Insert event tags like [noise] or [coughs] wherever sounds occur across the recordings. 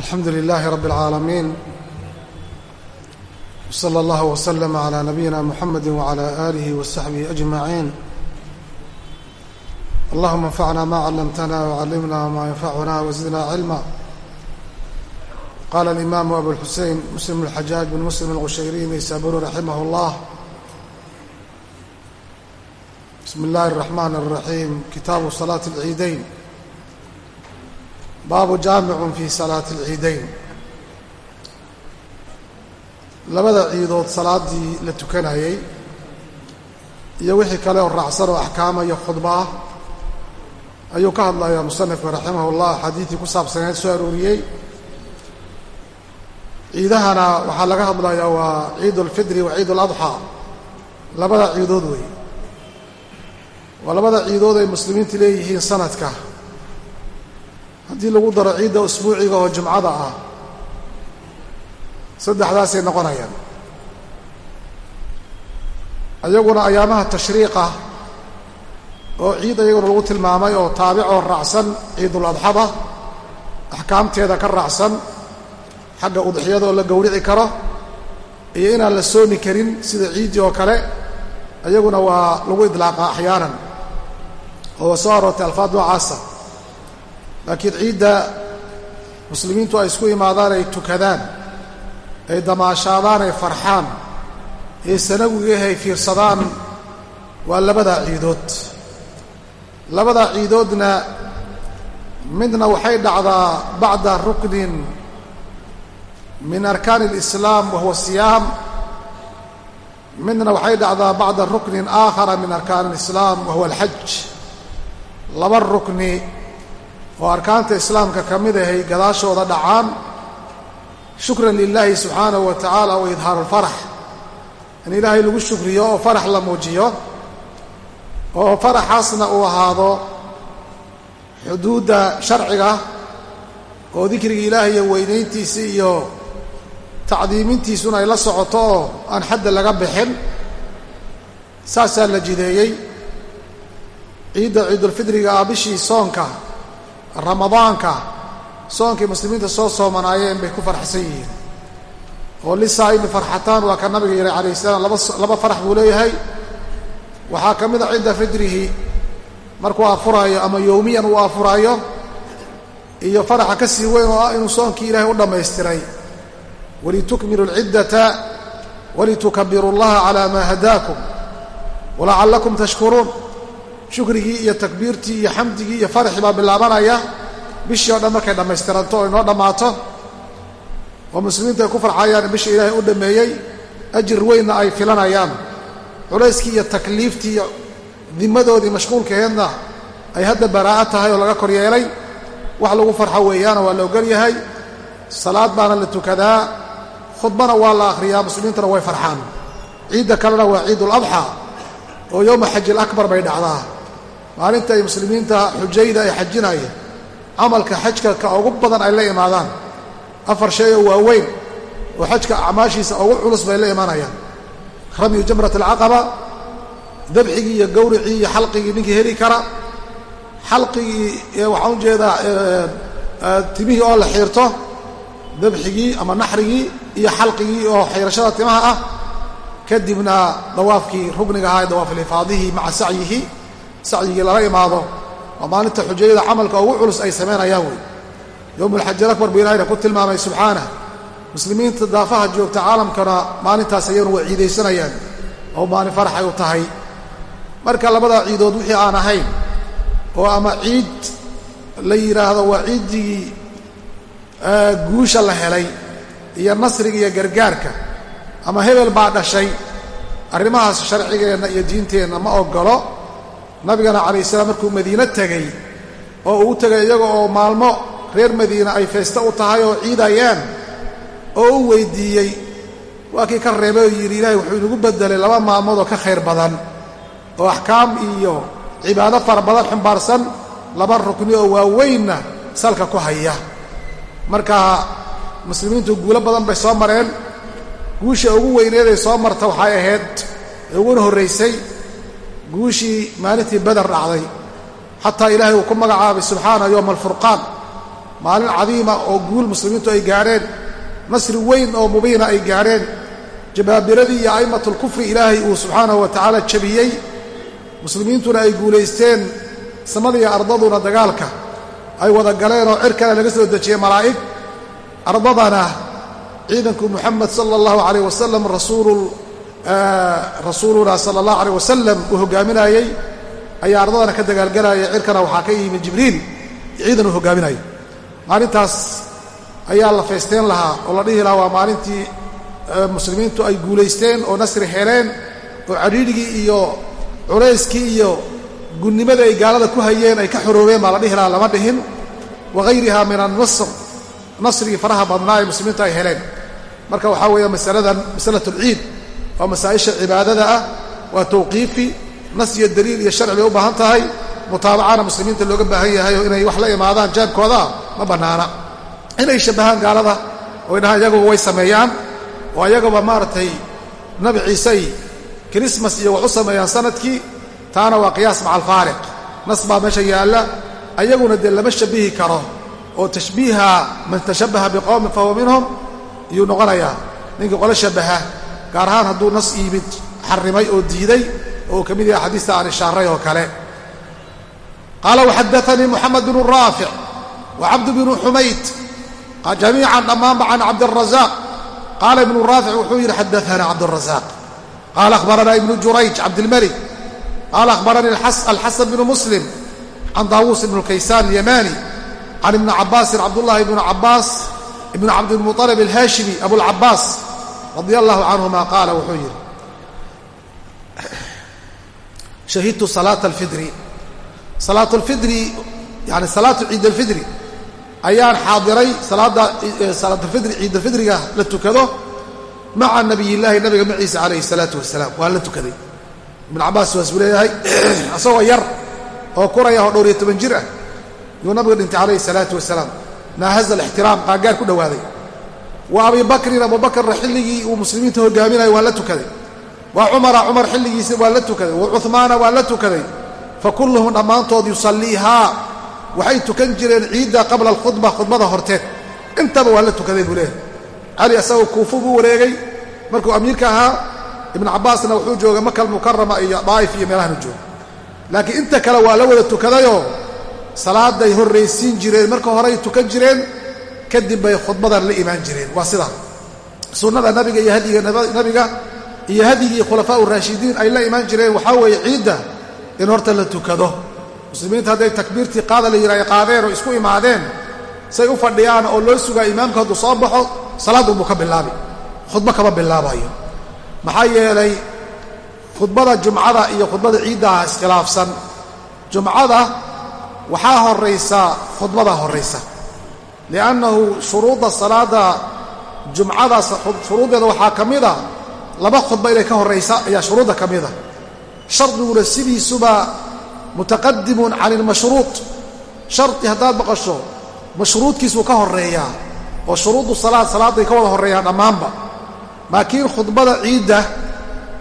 alxamdu lilaahi rabi اlcaalamiin wsala allah wslama cla nabiyina muxamedi wcla aalihi wasaxbihi ajmaciin allahuma anfacna ma callamtana wcallimna ma yanfacuna wazidna cilma qala alimaamu abulxusein muslim اlxajaaj bn muslim alqushayri naysaburi raximah اllah bismi اllahi الraxman الraxiim kitaabu salaati اlciidayn baabu jaamicun fi salaati alciidayn. Labada ciidood salaaddii la tukanayey iyo wixii kale oo raacsan oo axkaama iyo khudba ah ayuu ka hadlayaa musanifka raximah ullah xadiidii ku saabsaneed soo arooriyey. Ciidahana waxaa laga hadlayaa waa ciid ulfidri wa ciid uladxaa labada ciidood wey waa labada ciidood ay muslimiintu leeyihiin sanadka haddii lagu daro ciidda usbuuciga oo jumcada ah saddexdaasay noqonayaan. Ayaguna ayaamaha tashriiqa oo ciid ayaguna lagu tilmaamay oo taabic oo raacsan ciidul adxada axkaamteeda ka raacsan xagga udxiyada oo la gowrici karo iyo inaan la soomi karin sida ciiddii oo kale ayaguna waa lagu idlaaqa axyaanan. Oo soo aroortay alfaad noocaasa laakiin ciidda muslimiintu ay isku imaadaan ay tukadaan ay damaashaadaan ay farxaan ee sanawigaah ay fiirsadaan waa labadaa ciidood. Labadaa ciidoodna midna waxay dhacdaa bacda ruknin min arkaani alislaam wa siyaam midna waxay dhacdaa bacda ruknin aakhara min arkaani alislaam wa huwa alxaj laba rukni oo arkaanta islaamka ka mid ahay gadaashooda dhacaan shukran lilaahi subxaanahu wa tacaala wa idhaaru alfarax in ilaahay lagu shukriyo oo farax la muujiyo oo faraxaasna uu ahaado xuduudda sharciga oo dikriga ilaahay iyo weynayntiisa iyo tacdiimintiisuna ay la socoto oo aan xadda laga bixin saasaa la jideeyey ciidda ciidulfidriga ah bishii soonka ramadaanka soonkay muslimiinta soo soomanaayeen bay ku farxsan yihiin. Oo lisaa'imi farxataan waa ka nabiga yihi calayh salaam laba farax buu leeyahay. Waxaa ka mid a cinda fidrihi markuu afuraayo ama yowmiyan uu afuraayo iyo faraxa ka sii weyn oo ah inuu soonkii ilaahay u dhammaystiray. Walitukmilu alciddata walitukabiru llaha calaa maa hadaakum walacallakum tashkuruun shukrigii iyo takbiirtii iyo xamdigii iyo faraxii baa bilaabanaya. Bishii oo dhan markay dhammaystiranto oo inoo dhammaato oo muslimiintu ay ku farxayaan bisha ilaahay u dhammeeyey ajir weynna ay filanayaan. Culayskii iyo takliiftii iyo dimadoodii mashquulkaheedna ay hadda baraa'o tahay oo laga kor yeelay. Wax lagu farxo weeyaana waa la ogol yahay. Salaad baana la tukadaa. Khudbana waa la akhriyaa muslimiintuna way farxaan. Ciidda kalena waa ciidul adxaa oo yowma xajil akbar bay dhacdaa maalinta ay muslimiinta xujayda ay xajinaya camalka xajka ka ugu badan ay la imaadaan. Afar shay oo waaweyn oo xajka acmaashiisa ugu culus bay la imanayaan ramyu jamrat alcaqaba dabxigii iyo gawricii iyo xalqigii ninkii heli kara. Xalqigii waxaan u jeedaa timihii oo la xiirto dabxigii ama naxrigii iyo xalqigii oo xiirashada timaha ah. Kadibna dawaafkii rugniga ahaa ee dawaafilifaadihii maca sacyihi sacyigii lala imaado waa maalinta xujayada camalka ugu culus ay samaynayaan wey yowm alxaji alakbar buu ilahayna ku tilmaamay subxaanah muslimiinta daafaha joogta caalamkana maalintaas ayaguna waa ciidaysanayaan oo maalin faraxay u tahay. Marka labadaa ciidood wixii aan ahayn oo ama ciid la yidhaahdo waa ciiddii guusha la helay iyo nasriga iyo gargaarka ama hebel baa dhashay arrimahaas sharcigeenna iyo diinteenna ma oggolo nabigana calayh salaam markuu madiine tegey oo uu tegay iyaga oo maalmo reer madiina ay feeste u tahay oo ciidayaan oo u weyddiiyey waa kii ka reebay oo yidhi ilaahay wuxuu inagu beddelay laba maalmood oo ka khayr badan oo axkaam iyo cibaado fara badan xumbaarsan laba rukni oo waaweynna salka ku haya. Marka muslimiintu guulo badan bay soo mareen guusha ugu weyneeday soo marta waxay ahayd ee uguna horraysay guushii maalintii beder dhacday. Xataa ilaahay uu ku magacaabay subxaana yowma alfurqaan. Maalin cadiima oo guul muslimiintu ay gaadheen nasri weyn oo mubiina ay gaadheen. Jabaabiradii iyo a'immatulkufri ilaahay uu subxaanahu wa tacaala jabiyey. Muslimiintuna ay guulaysteen samadiiyo ardaduna dagaalka. Ay wada galeen oo cirkana laga soo dejiyey malaa'ig. Ardadana ciidanku muxamed sala allahu calayh wasalam rasuuluna sala allahu calayh wasalam uu hogaaminayey ayaa ardadana ka dagaalgalaya cirkana waxaa ka yimid jibriil ciidan uu hogaaminayay maalintaas ayaa la faysteen lahaa oo la dhihi lahaa waa maalintii muslimiintu ay guulaysteen oo nasri heleen oo cadhiidhigii iyo culayskii iyo gunnimada ay gaalada ku hayeen ay ka xoroobeen baa la dhihi lahaa lama dhihin. Wagayriha min annasr nasrigii faraha badnaa ee muslimiintu ay heleen. Marka waxaa weeye masaladan masalat alciid waa masaa'isha cibaadada ah waa tawqiifi nas iyo daliil iyo sharci bay u baahan tahay. Mutaabacana muslimiinta looga baahan yahay oo inay wax la imaadaan jaabkoodaa ma bannaana. Inay shabbahaan gaalada oo idhahaan iyaguba way sameeyaan oo ayaguba maaragtay nabi ciisey kirismas iyo wax u sameeyaan sannadkii taana waa qiyaas maca alfaariq. Nas baa meesha yaalla ayaguna dee lama shabihi karo oo tashbiiha man tashabbaha biqowmin fahuwa minhum ayuu noqonayaa. Ninkii qole shabbaha gaar ahaan hadduu nas iimid xarrimay oo diiday oo ka mid yahay xadiista aan ishaaray oo kale. Qaala waxadaanii moxamed bnu raafic wa cabd bnu xumayd jamiican dhammaanba can cabdirazaq qaala ibnu raafic wuxuu yidhi xadaana cabdrazaq qaala akhbaranaa ibnu jurayj cabdilmalik. Qaala akhbaranii alxasan bnu muslim can daawuus ibnu kaysaan alyamani can ibni cabaasin cabdullahi ibnu cabaas ibnu cabdilmuطalib alhaashimi abulcabaas radia allahu canhuma qaala wuxuu yidhi shahidtu salaata alfidri. Salaatu alfidri yani salaatu ciid alfidri ayaan xaadiray salaadda salaatulfidri ciid alfidriga la tukado maca nabiy llaahi nabiga maciisa calayhi salaatu wasalaam. Waa la tukaday. Ibnu cabaas waa isku leeyahay [clears throat] isagoo yar oo kuraya oo dhowr iyo toban jir ah yuu nabiga dhintay calayhi salaatu wasalaam. Naahaza alixtiraam qaangaar ku dhowaaday wa abi bakrin abubakarna xilligii uu muslimiinta hogaaminayo waa la tukaday. Wa cumara cumar xilligiisa waa la tukaday. Wa cuhmaana waa la tukaday. Fa kulluhum dhammaantood yusalliihaa. Waxay tukan jireen ciidda qabla alkhudba khudbada horteed intaba waa la tukaday buu leehay cali asagoo kuufu buu wareegay. Markuu amiirka ahaa ibnu cabbaasna wuxuu joogay makal mukarama iyo daa'if iyo meelahanu jooga laakiin inta kale waa la wada tukadayoo salaaday horraysiin jireen. Marka horay tukan jireen kadib bay khudbadan la imaan jireen. Waa sidaa sunnada nabiga iyo hadiga nabiga iyo hadigii khulafaa uraashidiin ay la imaan jireen waxaa weeye ciidda in horta la tukado. Muslimiinta hadday takbiirtii qaada la yidha ay qaadeen oo isku imaadeen say u fadhiyaan oo loo sugaa imaamka hadduu soo baxo salaadunbuu ka bilaabi. Khudbo kama bilaabayo. Maxaa yeelay khudbada jumcada iyo khudbada ciiddaha iskhilaafsan. Jumcada waxaa horraysa khudbada horraysa liannahu shuruudda salaadda jumcada shuruuddeeda waxaa ka mida laba khudba inay ka horraysa ayaa shuruudda ka mida shardiguna sidiisuba mutaqadimun can ilmashruud shardi haddaad maqasho mashruudkiisuu ka horreeyaa oo shuruudu salaad salaadday ka wada horreeyaan dhammaanba laakiin khudbada ciidda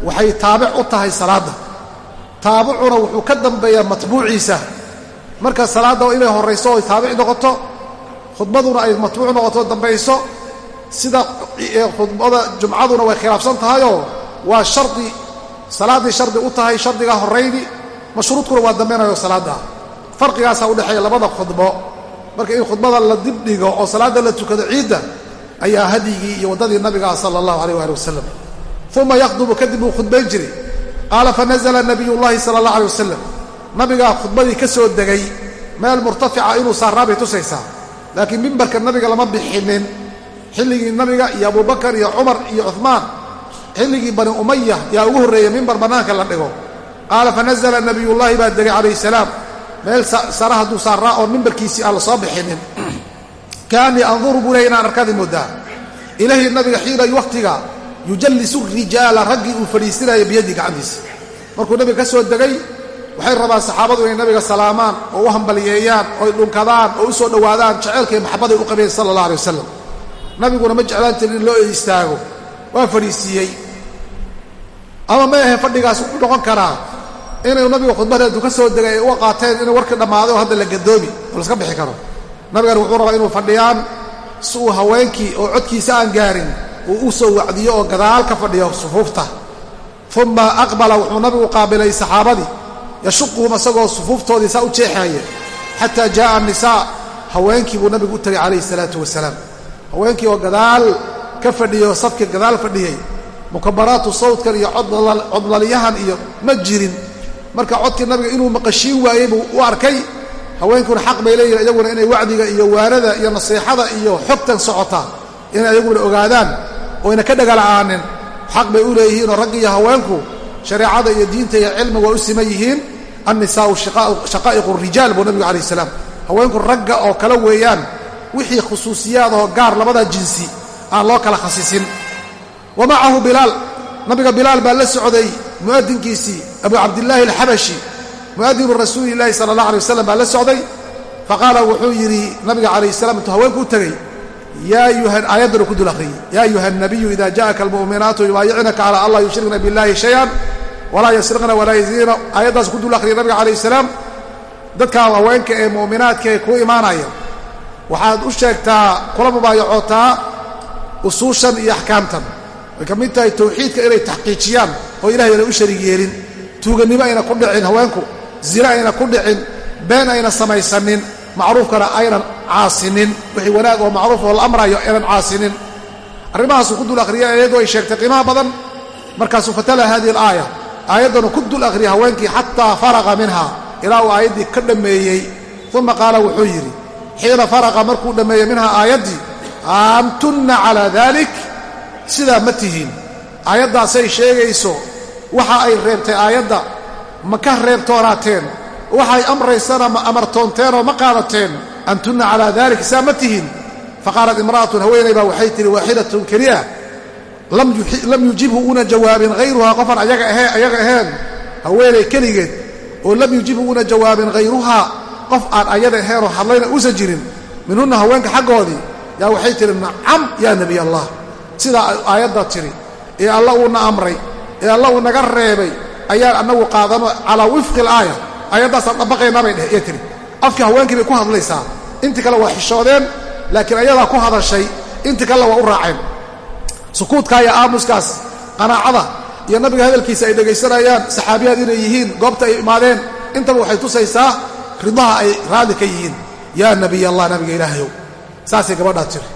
waxay taabic u tahay salaadda taabicuna wuxuu ka dambeeyaa matbuuciisa marka salaadda inay horrayso oy taabic noqoto khudbaduna ay matbuuc noqoto dambayso sida khudbada jumcaduna way khilaafsan tahayoo waa shardi salaaddii shardi u tahay shardigaa horrayni mashruudkuna waa dambaynayo salaadda. Farqigaasaa udhexeeya labada khudbo. Marka in khudbada la dibdhigo oo salaadda la tukado ciidda ayaa hadyigii iyo waddadii nabiga sala allahu alayh waali wasalam uma yakhdubu kadib uu khudbayn jiray. Qaala fanazla nabiy llahi sala allah alay wasalam nabigaa khudbadii ka soo degay meel murtafica inuu saaraa bay tusaysaa laakiin mimbarka nabiga lama bixinin. Xilligii nabiga iyo abubakar iyo cumar iyo cuhmaan xilligii bani umaya yaa ugu horreeya mimbar bannaanka la dhigo. Qaala fanazla nabiyullaahi baa degay calayhi salaam. Meel sara hadduu saaraa oon mimbarkiisii aan la soo bixinin. Kaanii anduru buu lehay inaan arkaadi moodaa. Ilaahi nabiga xiina wakhtiga yujallisu rijaala raggii uu fadhiisinayo biyadii gacantiisa markuu nabiga ka soo degay waxay rabaan saxaabadu inay nabiga salaamaan oo u hambaliyeeyaan oo ay dhunkadaan oo u soo dhowaadaan jaceylka iyo maxabbaday u qabeen sala allah alay wasalam nabiguna ma jeclaan jirin in loo istaago waa fadhiisiiyey ama may ahayn fadhigaas u noqon karaa inuu nabiga khudbadeedu ka soo degay ay u qaateen inuu warkii dhammaaday oo hadda la gadoomi oo laska bixi karo. Nabigana wuxuu rabaa inuu fadhiyaan si uu haweenkii oo codkiisa aan gaarin uu u soo wacdiyo oo gadaal ka fadhiyo sufuufta. Uma aqbala wuxuu nabigu qaabilay saxaabadii yashuquhum isagoo sufuuftoodii saa u jeexaaya xataa jaaa annisaa haweenkii buu nabigu u tagay calayhi salaatu wasalaam. Haweenkii oo gadaal ka fadhiyo safkii gadaal fadhiyey mukabaraatu sawdkan iyo codlalyahan iyo ma jirin. Marka codkii nabiga inuu maqashiin waayey buu u arkay haweenkuna xaq bay leeyihiin iyaguna inay wacdiga iyo waanada iyo nasiixada iyo xogtan socota inay ayaguna ogaadaan oyna ka dhagala'aanin. Xaq bay u leeyihiinoo raggi iyo haweenku shareecada iyo diinta iyo cilmiga waa u siman yihiin. Annisaa'u shaqaa'iqu rijaal buu nabigu calayh salaam haweenku ragga oo kale weeyaan wixii khusuusiyaadahoo gaar labada jinsi aan loo kala khasisin. Wa macahu bilaal nabiga bilaal baa la socday mu'adinkiisii abu cabdillaahi alxabashi mu'adinu rasuuli llaahi sala allah alay wasalam baa la socday. Faqaala wuxuu yidhi nabiga calayh salam intuu haweenku tegey aayaddanu ku dul akhriyey yaa ayuha nabiyu ida ja'aka almu'minaatu yubaayicnaka cala an laa yushrikna biاllahi shayan walaa yasriqna walaa yazina aayaddaas ku dul akhriyay nabiga calayh salaam dadkaa haweenka ee mu'minaadka ee kuu imaanaya waxaad u sheegtaa kula mubaayacootaa usuushan iyo axkaamtan way ka mid tahay tawxiidka inay taxqiijiyaan oo ilahay ayna u sharig yeelin tuugannimo ayna ku dhicin haweenku zina ayna ku dhicin been ayna samaysanin macruufkana aynan caasinin. Wixii wanaag oo macruuf oo la amrayo aynan caasinin. Arrimahaasuu ku dul akhriya iyadoo ay sheegtay qiimaha badan. Markaasuu fatala hadihi alaaya. Aayaddanu ku dul akhriya haweenkii xataa faraqa minha ilaa uu aayaddii ka dhammeeyey. Uma qaala wuxuu yidhi xiina faraqa markuu dhammeeyey minha aayaddii aantunna calaa dalik sidaa ma tihiin. Aayaddaasay sheegayso waxa ay reebtay aayadda ma ka reebtoonaateen waxay amraysana ma amartoonteenoo ma qaadateen antunna calaa dalik saa ma tihiin faqaalat imra'atun haweenay baa waxay tihi waaxidatun keliya lam yujibhu una jawaabin hayruhaa qofaan ayaga ahayn haweenay keligeed oo lam yujibhu una jawaabin hayruhaa qof aan ayada ahaynoo hadlayna uusan jirin minhunna haweenka xaggoodii. Yaa waxay tihi nacam yaa nebiy allah. Sidaa aayadda tidhi ee alla uuna amray ee alla uu naga reebay ayaan annagu qaadano calaa wifqi alaaya aayaddaasaan dabaqaynaa bay dheh ee tihi afkii haweenkii bay ku hadlaysaa intii kale waa xishoodeen laakiin ayadaa ku hadashay intii kalena waa u raaceen. Sukuudkaa iyo aamuskaas qanaacada iyo nabiga hadalkiisa ay dhegaysanayaan saxaabiyaad inay yihiin goobta ay imaadeen intaba waxay tusaysaa ridaha ay raalli ka yihiin. Yaa nabiy allah nabiga ilaahayow saasay gabadhaa tiri.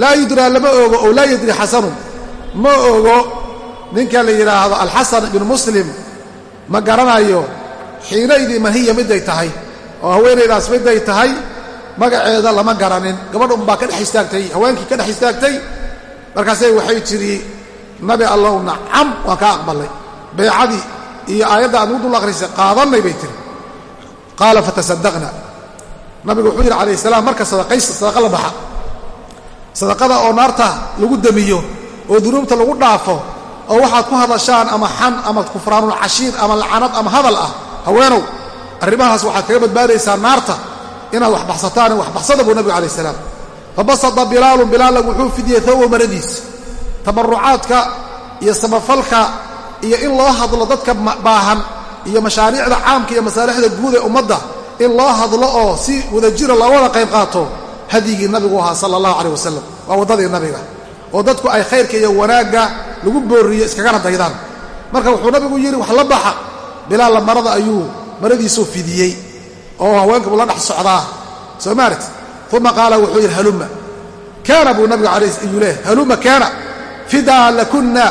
Laa yudraa lama ogo oo laa yadri xasanun. Ma ogo ninka la yidhaahdo alxasan ibnu muslim ma garanayo xiinaydii mahiya miday tahay oo haweenaydaas miday tahay magaceeda lama garanin. Gabadha unbaa ka dhex istaagtay haweenkii ka dhex istaagtay. Markaasay waxay tidhi nabi allow nacam waan kaa aqbalay. Beecadii iyo aayadda aad ugu dul akhrisay qaadannay bay tihi qaala fatasaddaqna. Nabigu wuxuu yidhi calayh salaam marka sadaqaysta sadaqa la baxa. Sadaqada oo naarta lagu demiyo oo dunuubta lagu dhaafo oo waxaad ku hadashaan ama xan ama kufraanul cashiir ama lacanad ama hadal ah haweenow arrimahaas waxaad kaga badbaadaysaa naarta inaad wax baxsataan wax baxsada buu nabigu calayh salaam. Fabasada bilaalun bilaalla wuxuu fidiyey thawba maradiis. Tabarucaadka iyo samafalka iyo in loo hadlo dadka baahan iyo mashaariicda caamka iyo masaalixda guud ee ummadda in loo hadlo oo si wadajira loowada qayb qaato hadyigii nabigu ahaa sala allahu caleyh wasalam waa waddadii nabiga oo dadku ay khayrka iyo wanaagga lagu boorriyo iskagana daydaan marka wuxuu nabigu yidhi wax la baxa bilaalla marada ayuu maradiisuu fidiyey oo haweenka buu la dhex socdaa. Soo maarat uma qaala wuxuu yidhi halumma kaana buu nabigu alayh ayuu leehay halumma kaana fidaa lakunna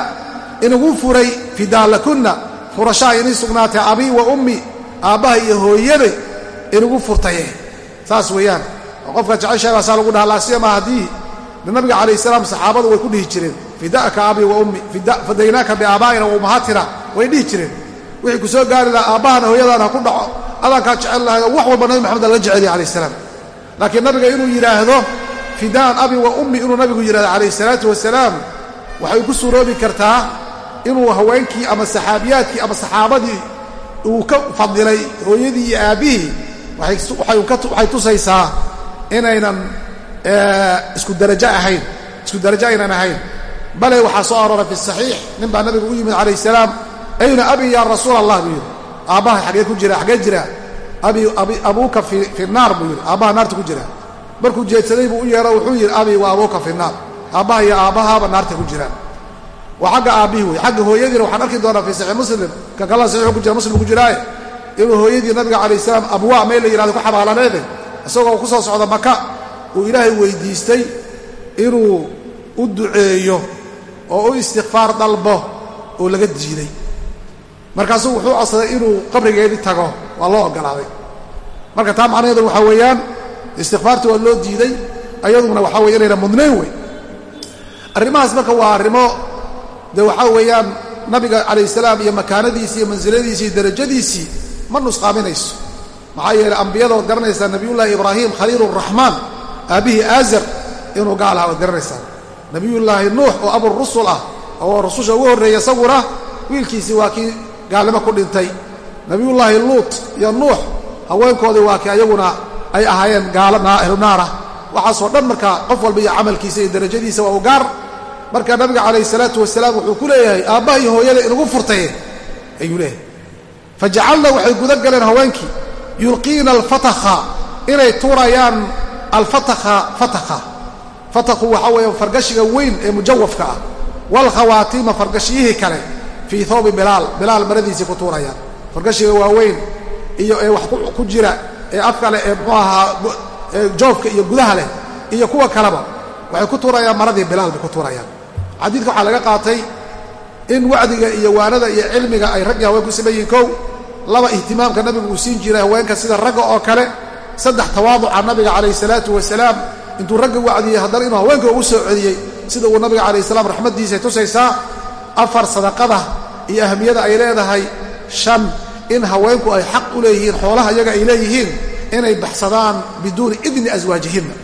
inugu furay fidaa lakunna furashaa inii sugnaatay abii wa ummi aabbaha iyo hooyaday inugu furtaye saas weeyaan. Qofka jeceshahay baa saa lagu dhaha laasiyama haddii nabiga calayh salaam saxaabadu way ku dhihi jireen. Fida'ka abii wa ummi fadaynaaka biaabaa'ina wa ummahaatina way dhihi jireen wixii ku soo gaari lahaa aabbahana hooyadaana ha ku dhaco adaankaa jecel lahay wax walba nabi maxamed laga jeceliya calayh salaam. Laakiin nabiga inuu yidhaahdo fidaan abi wa ummi inuu nabigu yidhahdo calayh salaatu wasalaam waxay ku suuroobi kartaa inuu haweenkii ama saxaabiyaadkii ama saxaabadii uu ka fadilay hooyadii iyo aabbihii waxay tusaysaa inaynan isku darajo ahayn isku darajo aynan ahayn. Bale waxaa soo arooray fi saxiix nin baa nabigu u yimid calayh salaam ayna abi ya rasuul allah buu yidhi. Aabbaha xaggee ku jira xaggee jira. Abuuka fi naar buu yidhi. Aabbaha naarta ku jira. Markuu jeedsaday buu u yeero wuxuu yidhi abi wa abuuka fi naar. Aabbaha iyo aabbahaaba naarta ku jiraan. Waa xagga aabbihii wey. Xagga hooyadiina waxaan arki doonaa fii saxiix muslim. Ka kalena saxiixu ku jira muslim ku jiraaye inuu hooyadii nabiga calayh salaam abwaa meel la yihahdo ku xabaalaneede isagoo ku soo socda maka uu ilaahay weydiistay inuu u duceeyo oo u istikfaar dalbo oo laga diiday markaasuu wuxuu codsaday inuu qabrigeedii tago waa loo ogolaaday. Marka taa macnaheedu waxaa weeyaan istikfaartii waa loo diiday ayaduna waxaa weye inayna mudnayn wey arrimahaas marka waa arrimo dee waxaa weeyaan nabiga calayh salaam iyo makaanadiisii iyo mansiladiisii iyo darajadiisii ma nusqaaminayso. Maxaa yeeley ambiyada waad garanaysaa nabiyullaahi ibraahim khaliiluraxmaan aabbihii aazar inuu gaal aha waad garanaysaa nabiyullaahi nuux oo aburusul ah oo rususha ugu horreeya isaguna wiilkiisii waa kii gaalnimo ku dhintay. Nabiyullaahi luut iyo nuux haweenkoodii waa kii ayaguna ay ahaayeen gaalo ahlu waxaasoo dhan marka qof walba iyo camalkiisa iyo darajadiisa waa u gaar. Marka nabiga calayhi salaatu wasalaam wuxuu ku leeyahay aabbaha iyo hooyada inagu furtay. Ayuu leeyahay. Fajacalna waxay guda galeen haweenkii yulqiina alfatakha inay tuurayaan alfatakha fatakha. Fatakhu waxaa weeye fargashiga weyn ee mujawafka ah. Waalkhawaatiima fargashiyihii kale fii thoobi bilaal. Bilaal maradiisii ku tuurayaan fargashiga waaweyn iyo ee wax ku jira ee afka leh ee muxuu ahaa joofka iyo gudaha leh iyo kuwa kaleba waxay ku tuurayaan maradii bilaal bay ku tuurayaan. Xadiidka waxaa laga qaatay in wacdiga iyo waanada iyo cilmiga ay raggi haween ku yihiin kow laba ihtimaamka nabigu uu siin jiray haweenka sida ragga oo kale saddex tawaaduca nabiga calayhi salaatu wasalaam intuu ragga wacdiyey haddana inuu haweenka ugu soo celiyey sida uu nabiga calayh salaam raxmaddiisay tusaysaa afar sadaqada iyo ahamiyada ay leedahay shan in haweenku ay xaq u leeyihiin xoolaha iyaga ay leeyihiin inay baxsadaan biduuni idni aswaajihinna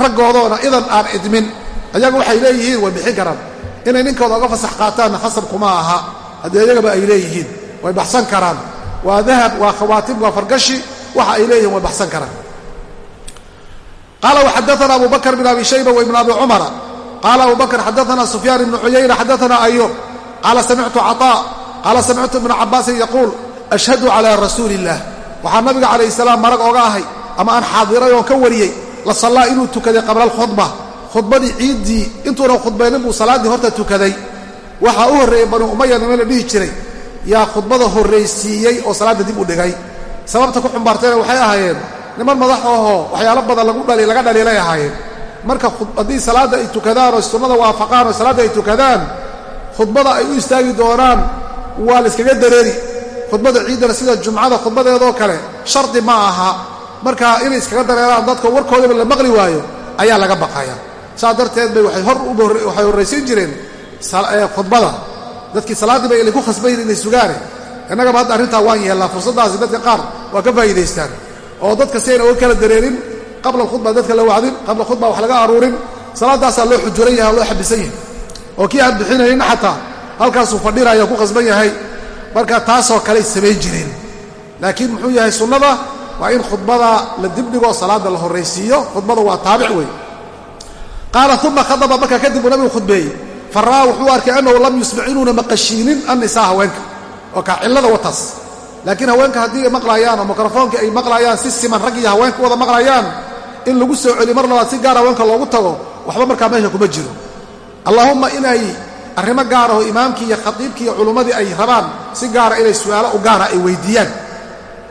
raggoodoona idan aan idmin ayaga waxay leeyihiin way bixin karaan. Inay ninkooda oga fasax qaataanna khasab kuma aha. Haddii ayagaba ay leeyihiin way baxsan karaan. Waa dahab waa khawaatim waa fargashi waxa ay leeyihiin way baxsan karaan. Qaala waxadaana abu bakr bn abi shayba waibn abi cumara. Qaala abu bakr xadaana sufyaan ibnu cuyayna xadaana ayub qaala samictu caطaa qaala samictu ibna cabaasin yaquul ashhadu calaa rasuuli illah waxaa nabiga calayh salaam marag oga ahay ama aan xaadiray oon ka wariyey la sallaa inuu tukaday qabla alkhudba khudbadii ciiddii intuunan khudbaynin buu salaaddii horta tukaday waxaa u horreeyey banu umaya niman la dhihi jiray yaa khudbada horraysiiyey oo salaadda dib u dhigay sababta ku xumbaartayna waxay ahaayeen niman madax ahoo waxyaalo badan laga dhaliilay ahaayeen marka haddii salaadda ay tukadaan oo sunnada waafaqaan oo salaadda ay tukadaan khudbada ay u istaagi doonaan waa la iskaga dareeri. Khudbada ciiddana sida jumcada khudbadeedoo kale shardi ma aha. Marka inay iskaga dareeraan dadka warkoodaba la maqli waayo ayaa laga baqaya saas darteed bay waxay horraysiin jireen khudbada. Dadkii salaaddii bay ku khasbayin inay sugaane. Innagaba hadda arrintaa waan yeellaa fursaddaasi dadka qaar waa ka faa'iidaystaan. Oo dadka si ayna uga kala dareerin qabla khudba dadka la wacdin qabla khudba wax laga aruurin salaaddaasaa loo xujuran yahay oo loo xabisan yahay oo kii aan bixinayn xataa halkaasuu fadhinaya ku khasban yahay. Marka taasoo kaley samayn jireen. Laakiin muxuu yahay sunnada? Waa in khudbada la dibdhigo salaadda la horraysiiyo. Khudbada waa taabic wey qaala uma khadaba. Markaa kadib uu nabigu khudbeeyey. Fa ra'aa wuxuu arkay annahu lam yusmic inuuna maqashiinin annisaa haweenka oo kaa cillada wataas laakiin haweenka haddii ay maqlaayaan oo mikrofoonkii ay maqlaayaan si siman rag iyo haweenka wada maqlaayaan in lagu soo celiyo mar labaad si gaar haweenka loogu tago waxba markaa meesha kuma jiro allaahumma inay arrimo gaaraho imaamkii iyo khatiibkii iyo culummadii ay rabaan si gaara inay su'aalo u gaara ay weyddiiyaan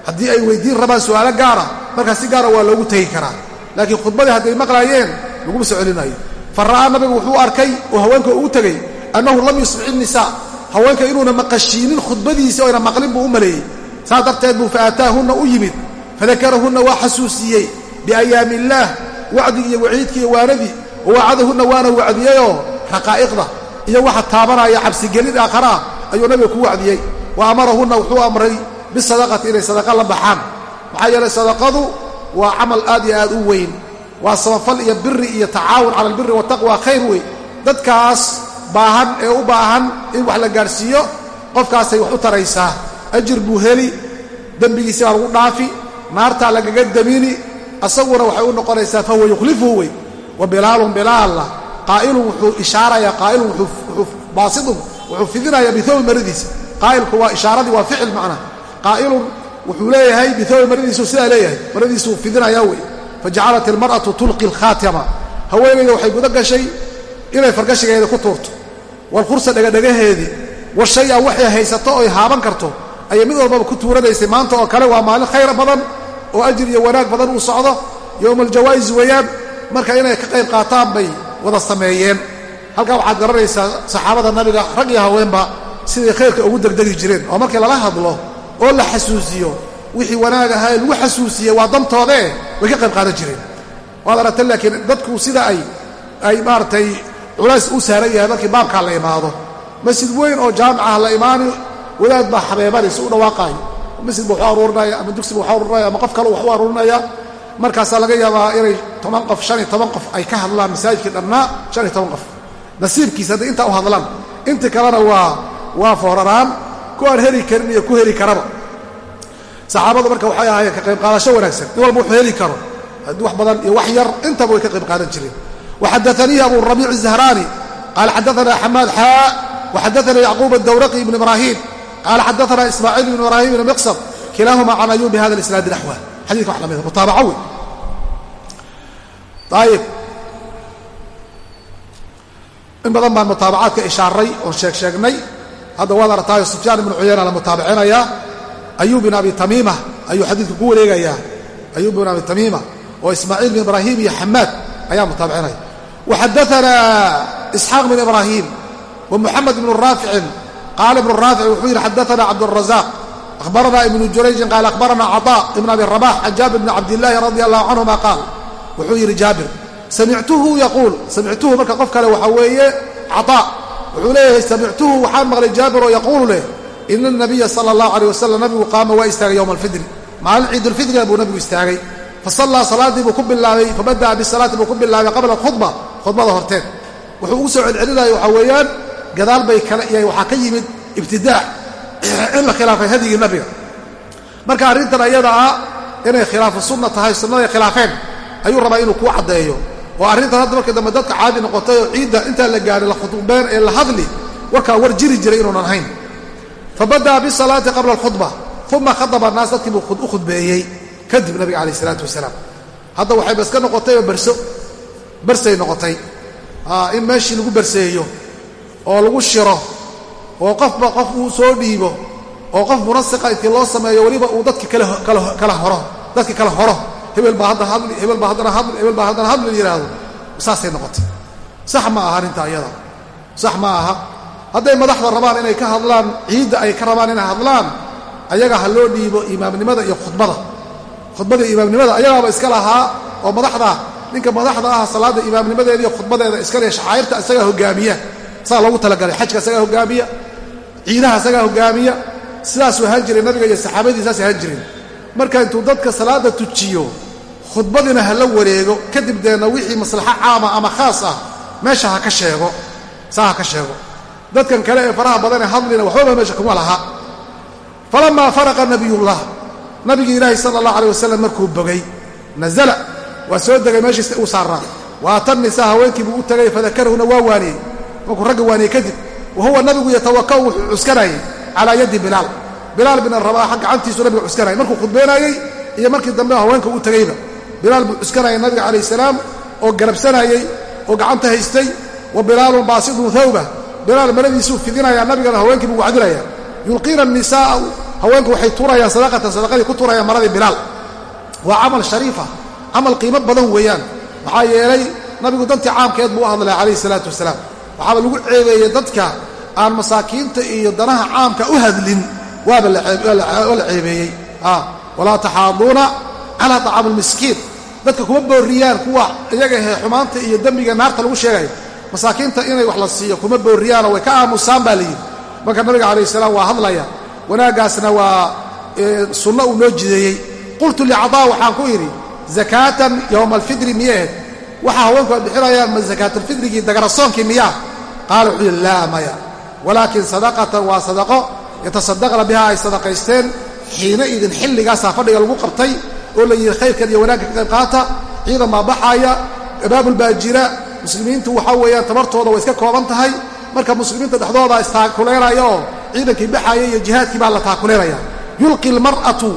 haddii ay weyddiin rabaan su'aalo gaara markaa si gaara waa loogu tegi karaa. Laakiin khudbadii hadday maqlaayeen laguma soo celinayo. Fa ra'aa nabigu wuxuu arkay oo haweenka ugu tegey annahu lam yusmic innisaa haweenka inuuna maqashiinin khudbadiisii oyna maqlin buu u maleeyey. Saas darteed buu fa aataahunna u yimid. Fadakarahunna waa xasuusiyey biayaami illaah wacdigii iyo waciidkii iyo waanadii oo wacadahunna waana wacdiyeyoo raqaa'iqda iyo waxa taabanaya cabsigelin aakharaa ayuu nabiga ku wacdiyey. Wa amarahunna wuxuu amray bisadaqati inay sadaqa la baxaan. Maxaa yeelay sadaqadu waa camal aad iyo aad u weyn. Waa samafal iyo biri iyo tacaawun cala albiri wataqwa khayr wey dadkaas baahan ee u baahan in wax la gaadhsiiyo qofkaasay wax u taraysaa. Ajir buu heli dembigiisi baa lagu dhaafi naartaa lagaga damini asaguna waxay u noqonaysaa fahuwa yukhlifuhu wey wa bilaalun bilaalla qaa'ilun wuxuu ishaarayaa qaa'ilun wuxuu baasidun wuxuu fidinayaa bihoobi maradiisa. Qaa'ilku waa ishaaradii waa ficil macnaa. Qaa'ilun wuxuu leeyahay bihoobi maradiisu sidaa leeyahay. Maradiisuu fidinayaa wey. Fajacalat ilmar'atu tulqi alkhaatima haweenayda waxay guda gashay inay fargashigeeda ku tuurto. Walkursa dhegadhegaheedii war shay-a waxay haysato oy haaban karto ayay mid walbaba ku tuuranaysay. Maanta oo kale waa maalin khayr badan oo ajir iyo wanaag badan uu socdo. Yowma aljawaa'is weeyaan marka inay ka qayb qaataan bay wada sameeyeen. Halkaa waxaad garanaysaa saxaabada nabiga rag iyo haweenba siday khayrka ugu degdegi jireen. Oo markii lala hadlo oo la xasuusiyo wixii wanaag ahaa lagu xasuusiyey waa dantoodee way ka qayb qaadan jireen. Waad aragta laakiin dadku sida ay ay maaragtay culays u saaran yahay markii baabkaa la imaado. Masjid weyn oo jaamicah la imaani wadaad baa xabeebanaysa u dhawaaqaayo masjid buu wax u aruurinaya ama dugsi buu wax u aruurinaya ama qof kale wax u aruurinaya markaasaa laga yaabaa inay toban qof han iyo toban qof ay ka hadlaan masaajidkii dhammaa han iyo toban qof. Nasiibkiisa hadday intaa u hadlaan intii kalena waa waa fooraraan. Ku heli karin iyo ku heli karaba. Saxaabadu marka waxay ahaayeen ka qayb qaadasho wanaagsan. In walba wuxuu heli karo. Haddii wax badan iyo wax yar intaba way ka qayb qaadan jireen. Waxadaaniihi abu rabiic zahraani qaala xadaanaa xamaad xaa waxadaana yacquub adawraqi ibn ibraahiim qaala xadaanaa ismaaciil ibn ibraahim ibn miqsad. Kilaahuma can ayuubi hada isnaadi naxwa xadika wax lamida mutaabaco wey ayib in badan baan mutaabacaadka ishaaray oon sheeg sheegnay. Hadda waad aragtaayo sufyaan ibnu cuyayna la mutaabacinayaa ayub bin abi tamiima ayuu xadiidka ku wareegayaa. Ayub bin abi tamiima oo ismaaciil bin ibraahim iyo xamaad ayaa mutaabicinaya. Waxadaana isxaaq bin ibraahim wa muxamed ibnu raaficin qaala ibnu raafic wuxuu yidhi xadaana cabdurazaaq akhbarana ibnu jurayjin qaala akhbarana caطa ibn abi rabax can jaabir bni cabdillaahi radi allahu canhuma qaal wuxuu yidhi jaabir samictuhu yaquul samictuhu marka qof kale waxaa weeye caطa wuxuu leeyahay samictuhu waxaan maqlay jaabir oo yaquulu leh ina nabiya sala allahu aleyh wasalam nabigu qaama waa istaagay yowma alfidri maalin ciidulfidriga buu nabigu istaagay fasallaa salaaddii buu ku bilaabay fabada'a bisalaati buu ku bilaabay qabla alkhudba khudbada horteed wuxuu ugu soo weeyaan gadaal bay kale waxaa ka yimid ibtidaac in la khilaafay hadyigii nabiga. Marka arrintan ayada ah inay khilaafu sunna tahay sunnaday khilaafeen ayuu rabaa inuu kuu caddeeyo. Oo arrintan hadda markii dambe dadka caadi noqotay oo ciidda intaan la gaadhin la khudbeen ee la hadli warkaa war jiri jiray inuunan hayn. Fabada'a bisalaati qabla alkhudba uma khadaba annaas dadkii buu u khudbeeyey kadib nabiga calayh isalaatu wasalaam. Hadda waxayba iska noqotayba berso bersay noqotay. In meeshii lagu berseeyo oo lagu shiro oo qofba qof uu soo dhiibo oo qof munasiqa intii loo sameeyo weliba uu dadki kala horo dadki kala horo. Hebel baa hadda hadli hebel baa haddana hadli hebel baa haddana hadli yidhaahdo saasay noqotay. Sax ma aha arrinta iyada. Sax ma aha. Hadday madaxda rabaan inay ka hadlaan ciidda ay ka rabaan inay hadlaan ayaga ha loo dhiibo imaamnimada iyo khudbada. Khudbada imaamnimada ayagaaba iska lahaa oo madaxda ninka madaxda ah salaadda imaamnimadeeda iyo khudbadeeda iskale shacairta isagaa hogaamiya. Saa loogu talagalay xajka isagaa hogaamiya ciidaha isagaa hogaamiya sidaasuu ahaan jiray nabiga iyo saxaabadii saas ahaan jireen marka intuu dadka salaada tujiyo khudbadiina ha la wareego kadib deena wixii maslaxo caama ama khaas ah meesha ha ka sheego saa ha ka sheego. Dadkan kale ee faraha badanee hadlina waxbaba meesha kuma laha. Falamaa faraqa nabiyullah nabigii ilaahi sala allah alay wasalam markuu bogay nazala waa soo degay meeshiis uu saaraa wa ata nisaa haweenkii buu u tagay fadakarahuna waa waaniyey. Markuu ragga waaniyey kadib wa huwa nabigu yatawaka'u wuxuu cuskanayay calaa yaddi bilaal bilaal bin rabaaxa gacantiisuu nabiga cuskanayay markuu khudbeenayey iyo markii dambe haweenka u tegayba bilaal buu cuskanayay nabiga calayh salaam oo garabsanayey oo gacanta haystay wa bilaalun baasidun thawba bilaal maradiisuu fidinayaa nabigana haweenkii buu wacdinayaa yulqiina anisaaa haweenku waxay tuurayaan sadaqatan sadaqadii ku tuurayaan maradii bilaal waa camal shariifa camal qiimo badan weeyaan maxaa yeelay nabigu dantii caamkeed buu u hadlaya calayhi salaatu wasalaam waxaaba lagu ceebeeyey dadka aan masaakiinta iyo danaha caamka u hadlin. Waaba la ceebeeyey. Walaa taxaaduuna calaa طacaami lmiskiin dadka kuma boorriyaan kuwa iyaga he xumaanta iyo dembiga naarta lagu sheegayo masaakiinta inay wax la siiyo kuma boorriyaanoo way ka aamusaan baa layidhi marka nabiga calayh salaam waa hadlaya wanaaggaasna waa sunno uu noo jideeyey. Qultu licadaa waxaan ku idhi zakaatan yowma alfidri miyahed waxa haweenku ay bixinayaan ma sakaatulfidrigii dagarasoonkii miyaa? Qaala wuxuu yidhi laa maya. Walaakin sadaqatan waa sadaqo yatasadaqna biha ay sadaqaysteen xiina idin xilligaasaa fadhiga lagu qabtay oo la yidhi khayrkan iyo wanaagka ka qayb qaata ciidan baa baxaaya abaabul baa jira muslimiintu waxaa weeyaan tabartooda way iska kooban tahay marka muslimiinta dhexdooda istaakuleynaya oo ciidankii baxaaya iyo jihaadkii baa la taakuleynaya yulqi lmar'atu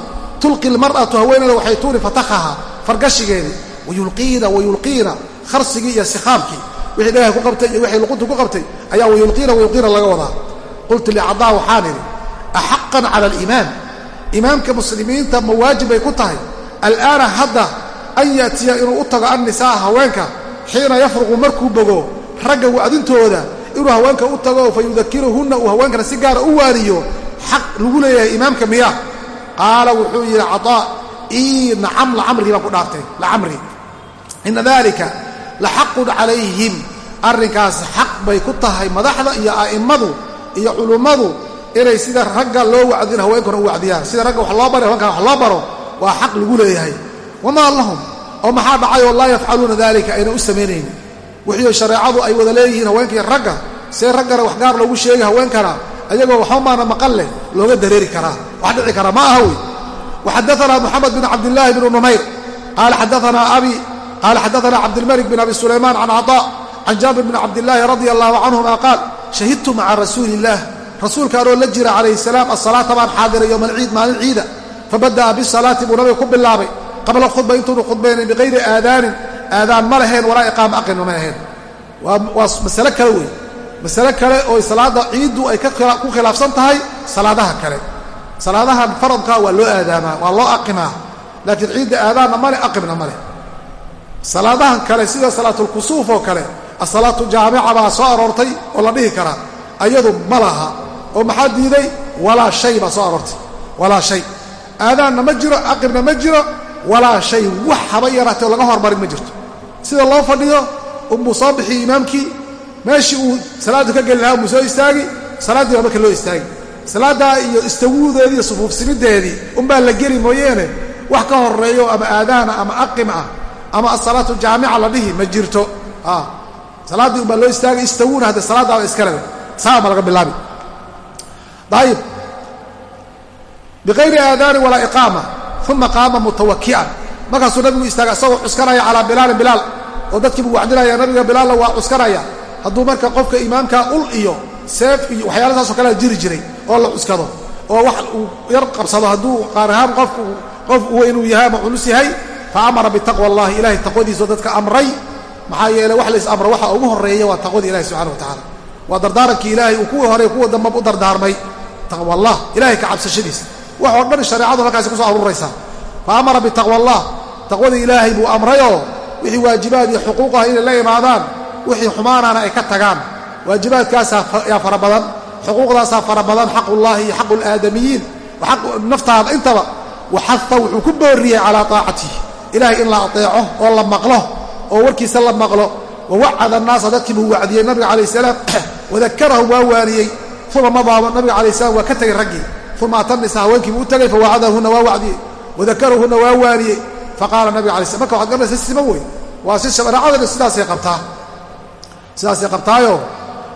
tulqi lmar'atu haweeneyda waxay tuuri fatakhaha fargashigeedii wayulqiina wayulqiina kharsigii iyo sikhaabkii. Wixii dhagaha ku qabtay iyo wixii luqunta ku qabtay ayaa wayulqiina wayulqiina laga wadaa. Qultu licadaa waxaan idhi axaqan cala aliimaam imaamka muslimiinta ma waajib bay ku tahay. Al'aana hadda an yaatiya inuu u tago annisaa haweenka xiina yafruqu markuu bogo ragga wacdintooda inuu haweenka u tago fa yudakiruhunna uu haweenkana si gaara u waaniyo xaq lagu leeyahay imaamka miya qaala wuxuu yidhi cadaa ii nacam lacamri baan ku dhaartay lacamri ina dalika laxaqun calayhim arrinkaas xaq bay ku tahay madaxda iyo a'immadu iyo culummadu inay sida ragga loo wacdin haweenkuna u wacdiyaan sida ragga wax loo baro haweenkana wax loo baro waa xaq lagu leeyahay wamaa lahum oo maxaa dhacay oo laa yafcaluuna dalika ayna u samaynaynin wixii shareecadu ay wada leeyihiin haweenkaiyo ragga see raggana wax gaar loogu sheegay haweenkana ayagoo waxbamaana maqan leh looga dareeri karaa wax dhici kara ma aha wey waxadaanaa moxamed bin cabdillaahi bn numayr qaala xadaanaa abi qaala xadaanaa cabdilmalik bin abi sulaymaan can caطaa can jaabir bn cabdillaahi radia allahu canhuma qaal shahidtu maca rasuuli illaah rasuulka anoo la jira calayhi salaam asalaata baan xaadiray yowma alciid maalin ciida fabada'a bisalaati buu nabiga ku bilaabay qabla khudba intuunu khudbaynin biqayri aadaanin aadaan ma lahayn walaa iqaama aqinna ma ahayn waa masale kale wey masale kale oo salaadda ciiddu ay ku khilaafsan tahay salaadaha kale salaadahan faradka waa loo aadaamaa waa loo aqimaa laakiin ciidda aadaanna male aqimna ma leh salaadahan kale sida salaatulkusuuf oo kale asalaatu jaamica baa soo aroortay oo la dhihi karaa. Ayadu ma laha oo maxaa diiday? Walaa shay baa soo aroortay. Walaa shay. Aadaanna ma jiro aqibna ma jiro walaa shay. Wax haba yaraatee oo laga hormarin ma jirto. Sida loo fadhiyo unbuu soo bixiy imaamkii meeshii uu salaaddu ka geli lahaa unbuu soo istaagi salaaddii baa marka loo istaagi. Salaaddaa iyo istawuudeedii iyo sufuufsimideedii unbaa la geli mooyeene. Wax ka horeeyo ama aadaana ama aqim ah ama asalaatu jaamica la dhihi ma jirto. Salaaddii unbaa loo istaagay istawuuna hadde salaaddaaba iskaleba saama laga bilaabi. Ayib biqayri aadaani walaa iqaama uma qaama mutawaki'an markaasuu nabigu istaagay asagoo cuskanaya calaa bilaalin bilaal oo dadkiibuu wacdinaya nabiga bilaalna waa cuskanaya hadduu marka qofka imaamka ul iyo seef iyo waxyaalahaasoo kalea jiri jiray oo la cuskado oo wax uu yar qabsado hadduu qaar ahaan qofku qof weynuu yahay ama culus yahay fa amara bitaqwa allahi ilahay taqwadiisoo dadka amray maxaa yeeley wax lays amro waxa ugu horreeya waa taqwadii ilahi subxana wa tacala waa dardaarankii ilaahay uu kuwii hore kuwa dambaba u dardaarmay taqwa allah ilahay ka cabsashadiisa wax oo dhan shareecadu halkaasi ku soo aruuraysaa fa amara bitaqwa allah taqwadii ilaahay buu amrayoo wixii waajibaad iyo xuquuqah inay la imaadaan wixii xumaanaana ay ka tagaan waajibaadkaasaa yaa fara badan xuquuqdaasaa fara badan xaqullaahi iyo xaqu alaadamiyiin naftaada intaba waxafa wuxuu ku booriyey calaa taacatihi ilahay in la ateeco oo la maqlo oo warkiisa la maqlo. Wawacada annaasa dadkii buu wacdiyey nabiga calayh salaam. [clears throat] Wadakarahum waa waaniyey. Uma madaaba nabiga calayh salaam waa ka tegey raggii. Uma atanisa haweenkiibuu u tegay fawacadahunna waa wacdiyey. Wadakarahunna waa waaniyey. Faqaala nabiga alay slam marka waxad garanaysa sima wey waa si shareecadani sidaasay qabtaa. Sidaasay qabtaayo.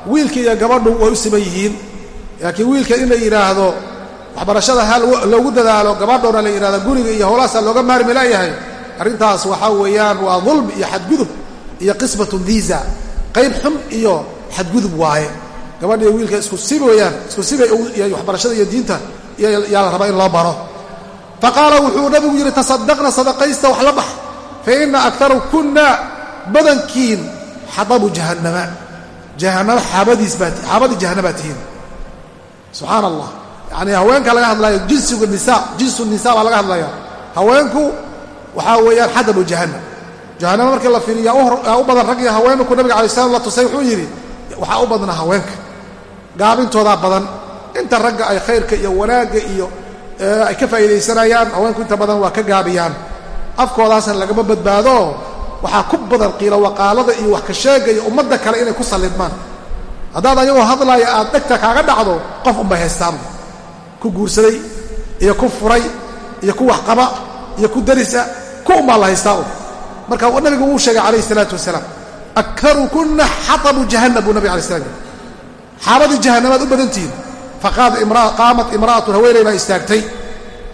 Wiilka iyo gabadhu way u siman yihiin. Laakiin wiilka in la yidhaahdo waxbarashada ha loogu dadaalo gabadhoona la yidhahdo guriga iyo howlahaasaa looga maarmi layahay arrintaas waxaa weeyaan waa dulm iyo xadgudub iyo qismatun viisa qayb xun iyo xadgudub waaye. Gabadha iyo wiilka isku si weeyaan isku sibay waxbarashada iyo diinta yaa la rabaa in loo baro. Faqaala wuxuu nabigu yidhi tasadaqna sadaqaysta wax la bax fa ina aktaru kunna badankiin xadabu jahannama. Baa xaabadii jahannabaa tihiin. Subxaana allah yacanii haweenka laga hadlayo jinsigu nisa jinsu nisa baa laga hadlaya haweenku waxaa weeyaan xadabu jahannam. Jahannama markii la fiiriya u badan rag iyo haweenku nabiga alay slam la tusay wuxuu yidhi waxaa u badnaa haweenka. Gaabintoodaa badan inta ragga ay khayrka iyo wanaagga iyo ay ka faa'iidaysanayaan haweenku inta badan waa ka gaabiyaan. Afkoodaasna lagama badbaado. Waxaa ku badan qiilo waqaalada iyo wax ka sheega iyo ummadda kale inay ku sallidmaan. Haddaad ayagoo hadlaaya aad dhegta kaaga dhacdo qof unbay haystaanba ku guursaday iyo ku furay iyo ku waxqaba iyo ku darisa ku unbaa la haystaa un marka nabigu wuu sheegay calayhi isalaatu wasalaam akaru kunna xatabu jahannam buu nabig alay slam xaabadii jahannamaad u badantihiin. Faqaamat imra'atun haweeney baa istaagtay.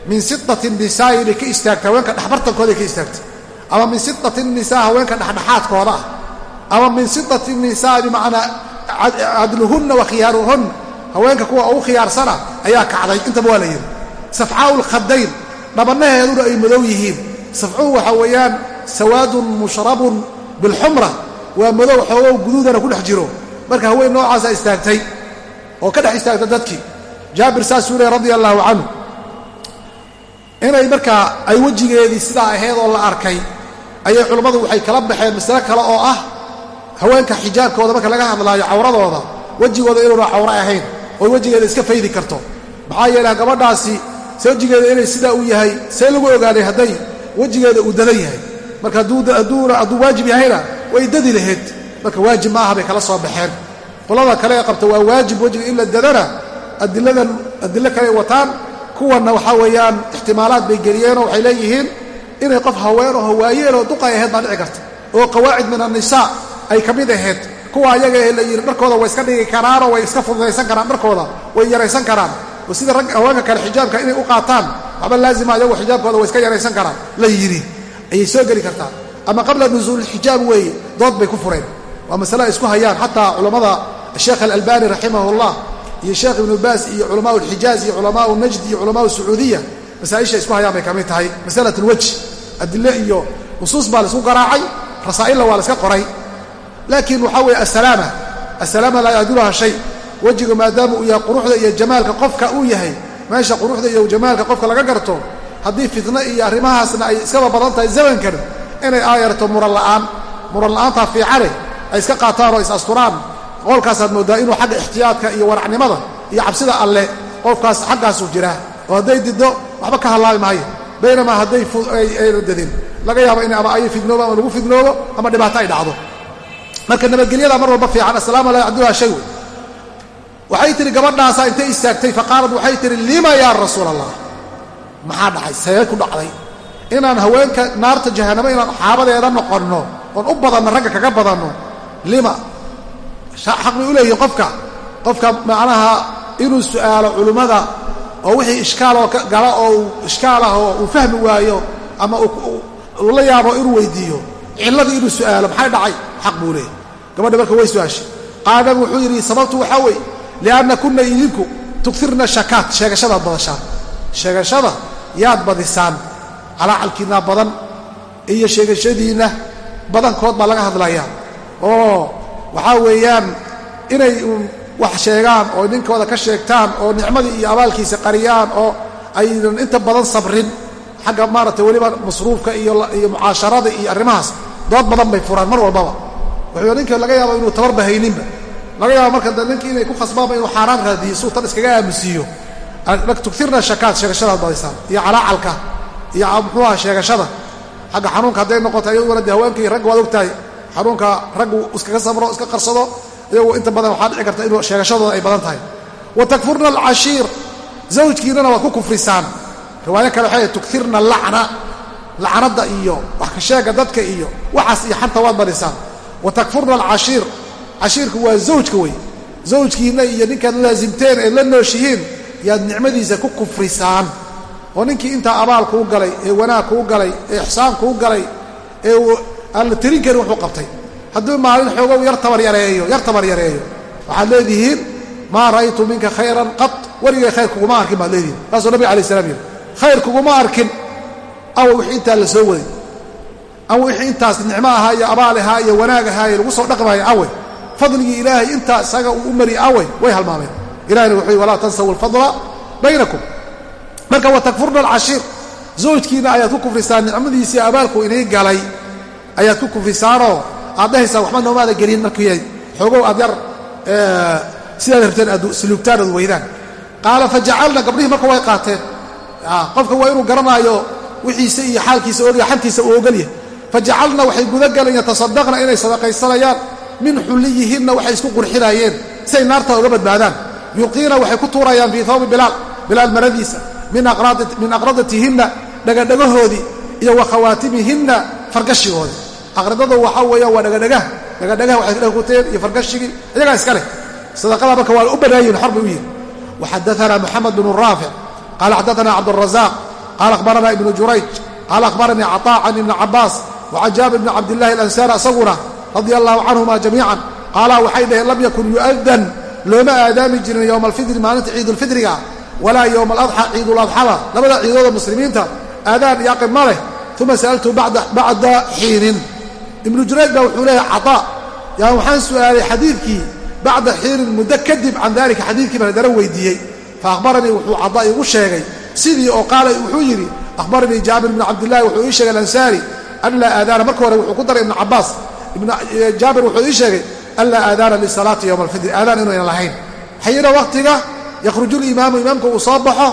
Min sitati nisaa'i bay ka istaagtay haweenka dhexbartankooday ka istaagtay. Ama min sitati nisaa haweenka dhexdhexaadkooda ah. Ama min sitati nisaa bimacnaa cadluhunna wa khiyaaruhunna. Haweenka kuwa ugu khiyaarsana ayaa kacday intaba waa la yidhi. Safcaa'u lkhadayn dhabanaheeduna ay madow yihiin. Safcuhu waxaa weeyaan sawaadun mushrabun bilxumra. Waa madow xoogow guduudana ku dhex jiro. Marka haween noocaasa istaagtay oo ka dhex istaagta dadkii. Jaabir saasuu leh radia allaahu canhu inay markaa ay wejigeedii sidaa ahayd oo la arkay ayay culammadu waxay kala baxeen masale kale oo ah haweenka xijaabkooda marka laga hadlaayo cawradooda wejigooda inuuna cawro ahayn oo wejigeeda iska faydi karto. Maxaa yeeleh gabadhaasi se wejigeeda inay sidaa u yahay see lagu ogaaday hadday wejigeeda uu dadan yahay. Marka hadduu waajib yahayna way dadi lahayd marka waajib maaha bay kala soo baxeen. Qolada kale ee qabta waa waajib wejiga in la dadana adiladan adilo kale wataan. Kuwanna waxaa weeyaan ixtimaalaad bay geliyeenoo waxay leeyihiin inay qof haween oo hawaayeenoo duqay ahayd baa dhici karta. Oo qawaacid min annisaa ay ka mid ahayd kuwa ayaga ee la yidhi dharkooda way iska dhigi karaanoo way iska fududaysan karaan dharkooda way yaraysan karaan sida rag haweenka kale xijaabka inay u qaataan waxba laazima ayagu xijaabkooda way iska yaraysan karaan. La yidhi ayay soo geli kartaa. Ama qabla nusuulilxijaab weeye dood bay ku fureen. Waa masale ay isku hayaan xataa culammada sheekh alalbani raximahullah iyo sheekh ibnu baas iyo culamaau alxijaaz iyo culamaau najd iyo culamaau sacuudiya masaaisha isku hayaan bay ka mid tahay. Masalat alwejh adile iyo nusuus baa la isku garaacay rasaa'illa waa la iska qoray. Laakiin waxaa weeye asalaama asalaama laa yahduluha shay wejiga maadaama uu yahay quruxda iyo jamaalka qofka uu yahay meesha quruxda iyo jamaalka qofka laga garto haddii fitno iyo arrimahaasna ay iskaba badan tahay zamankan inay aayarto muran la'aan muran la'aantaa fiicane ay iska qaataan oo is asturaan. Qowlkaasaad mooddaa inuu xagga ixtiyaadka iyo waracnimada iyo cabsida alle qofkaas xaggaasuu jiraa. Oo hadday diddo waxba ka hallaabi maayo. Baynamaa hadday ayna dadin. Laga yaabo in ama ay fidnoobo ama lagu fidnoobo ama dhibaato ay dhacdo. Marka nabadgelyada mar walba fiican. Assalaamu ala cabdullaha shay wey waxay tihi gabadhaasaa intay istaagtay faqaalad waxay tihi lima yaa rasuul allah maxaa dhacay? Sabee ku dhacday. Inaan haweenka naarta jahanamo inaan xaabadeeda noqonno oon u badanno ragga kaga badanno lima? Xaq bay u leeyihiin qofka. Qofka macnaha inuu su'aalo culimmada oo wixii ishkaaloo gala oo uu ishkaalah oo uu fahmi waayo ama uu la yaabo inuu weydiiyo cilladii inuu su'aalo maxay dhacay? Xaq buu leeyahy gabadha marka way su'aashay. Nabigu wuxuu yidhi sababtu waxaa weeye lianna kunna idinku tugfirna shakaat sheegashadaad badashaan sheegashada yaad badisaan calaacalkiinna badan iyo sheegashadiinna badankood baa laga hadlayaa oo waxaa weeyaan inay wax sheegaan oo ninkooda ka sheegtaan oo nicmadii iyo abaalkiisa qariyaan oo aynan inta badan sabrin xagga maaragtay weliba masruufka iyo mucaasharada iyo arrimahaas dood badan bay furaan mar walbaba wuxuu ninka laga yaaba inuu tabarba hayninba laga yaaba marka da ninkii inay ku khasbaanba inuu xaaraan raadiyo suu tan iskaga aamusiiyo. Tugtirna shakaad sheegashadaad badisaan iyo calaacalka iyo muxuuaha sheegashada. Xagga xanuunka hadday noqoto iyaduna de haweenkii ragga waad ogtahay. Xanuunka raggu iskaga samro iska qarsado iyagu inta badan waxaa dhici karta inuu sheegashadooda ay badan tahay. Wa takfurna alcashiir zawjkiinana waad ku kufrisaan. Riwaayo kale waxay tukirna lacna lacnadda iyo wax ka sheega dadka iyo waxaas iyo xanta waad badisaan wa takfurna alcashiir cashiirku waa zawjka wey zawjkiinna iyo ninkaad laasimteen eed la nooshihiin yaad nicmadiisa ku kufrisaan. Oo ninkii intaa abaal kuu galay ee wanaag kuu galay ee ixsaan kuu galay ee aan la tirin karin wuxuu qabtay. Hadduu maalin xoogow yar tabaryareeyo yar tabaryareeyo waxaad leedihiin maa ra'aytu minka khayran qad weligay khayr kuguma arkin baad leedihiin. Saasuu nabig alai slam yidhi khayr kuguma arkin awa wixii intaa la soo waday awa wixii intaas nicmo ahaa iyo abaal ahaa iyo wanaag ahaa iyo lagu soo dhaqmaayo awe fadligii ilaahay intaa isaga uu u mariye awe way halmaameen. Ilahina wuxuu walaa tansawu alfadla baynakum. Marka wa takfurna alcashiir. Zawjkiina ayaad ku kufrisaan nicmadiisii abaalku inay galay ayaad ku kufrisaanoo aad dhahaysaan waxba noomaada gelin markii xoogow aad yar sidaad rabteen aad suluugtaan aad weydaan. Qaala fajacalna gabdhihii marka way qaateen. Qofka waa inuu garanaayo wixiisa iyo xaalkiisa ogaya xantiisa uu ogolyahay fajacalna waxay gudagaleen yatasadaqna inay sadaqaysanayaan min xulliyihinna waxay isku qurxinayeen say naarta uga badbaadaan. Yulqiina waxay ku tuurayaan fii thawbi bilaal bilaal maradiisa min aqradatihinna dhagadhagahoodii iyo wa khawaatimihinna fargashigoodii. Aqradadu waxaa weeyaan waa dhagadhagaha dhagadhagaha waxay ka dhagaguteen iyo fargashigii iyagaa iska leh. Sadaqada marka waa u banaayihin xor bay u yihiin waxadaanaa moxamed bnu raafic qaala xadaanaa cabdurazaaq qaala ahbaranaa ibnu jurayj qaala ahbaranii cataa can ibni cabaas wacan jaabir bni cabdillahi alansaar isaguna radia allahu canhuma jamiican. Qaala waxay dhaheen lam yakun yu'adan looma aadaami jirin yowma alfidri maalinta ciidulfidriga walaa yowma aladxa ciiduladxada labada ciidooda muslimiinta aadaan iyo aqib ma leh. Uma sa'altu bacda xiinin. Ibnu jurayj baa wuxuu leeyahay cataa yaa waxaan su'aalay xadiidkii bacda xiinin muddo kadib can dalika xadiidkii baan haddana weydiiyey. Fa akhbaranii wuxuu cadaa igu sheegay. Sidii oo qaala wuxuu yidhi akhbaranii jaabir bnu cabdillahi wuxuu ii sheegay alansaari an laa aadaana. Marka hore wuxuu ku daray ibnu cabaas jaabir wuxuu ii sheegay an laa aadaana lisalaati yowma alfidri aadaan inaynan lahayn. Xayina wakhtiga yakhruju limaamu imaamka uu soo baxo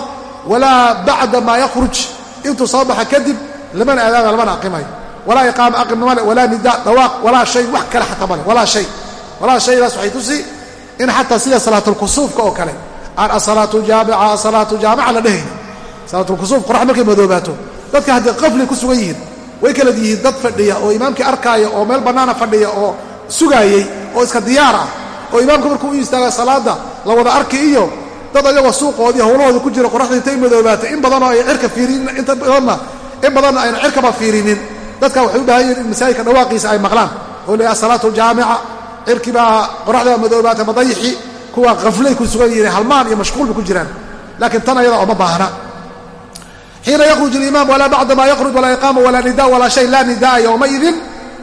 walaa bacda maa yakhruj. Intuu soo baxa kadib lamana aadaana lamana aqimayo. Walaa iqaama aqimna male walaa nidaa dhawaaq walaa shay wax kale xataa male walaa shay. Walaa shaydaas waxay tusi in xataa sida salaatulkusuufka oo kale aan asalaatu jaamica asalaatu jaamica la dhehayni salaatulkusuuf qorax markay madoobaato dadka haddii qafli ku sugan yihiin way kala yihiin dad fadhiya oo imaamkii arkaaya oo meel bannaana fadhiya oo sugaayey oo iska diyaar ah. Oo imaamka markuu u istaaga salaadda la wada arki iyo dad ayagoo suuqoodii howlahooda ku jira qoraxda intay madoobaatay. In badanoo ay cirka fiirinin inta badanna in badanna ayna cirkaba fiirinin. Dadka waxay u baahan yihiin in masaajidka dhawaaqiisa ay maqlaan. Oo leeyaha salaatu jaamica cirkii baa qoraxdaa madoobaatay madayixi kuwa khaflay ku sugan yihiin halmaan iyo mashquul bay ku jiraan. Laakiin tan ayada ooma baahna xiina yakhruj alimaam walaa bacda maa yakhruj walaa iqaama walaa nida walaa shay laa nida'a yowmaidin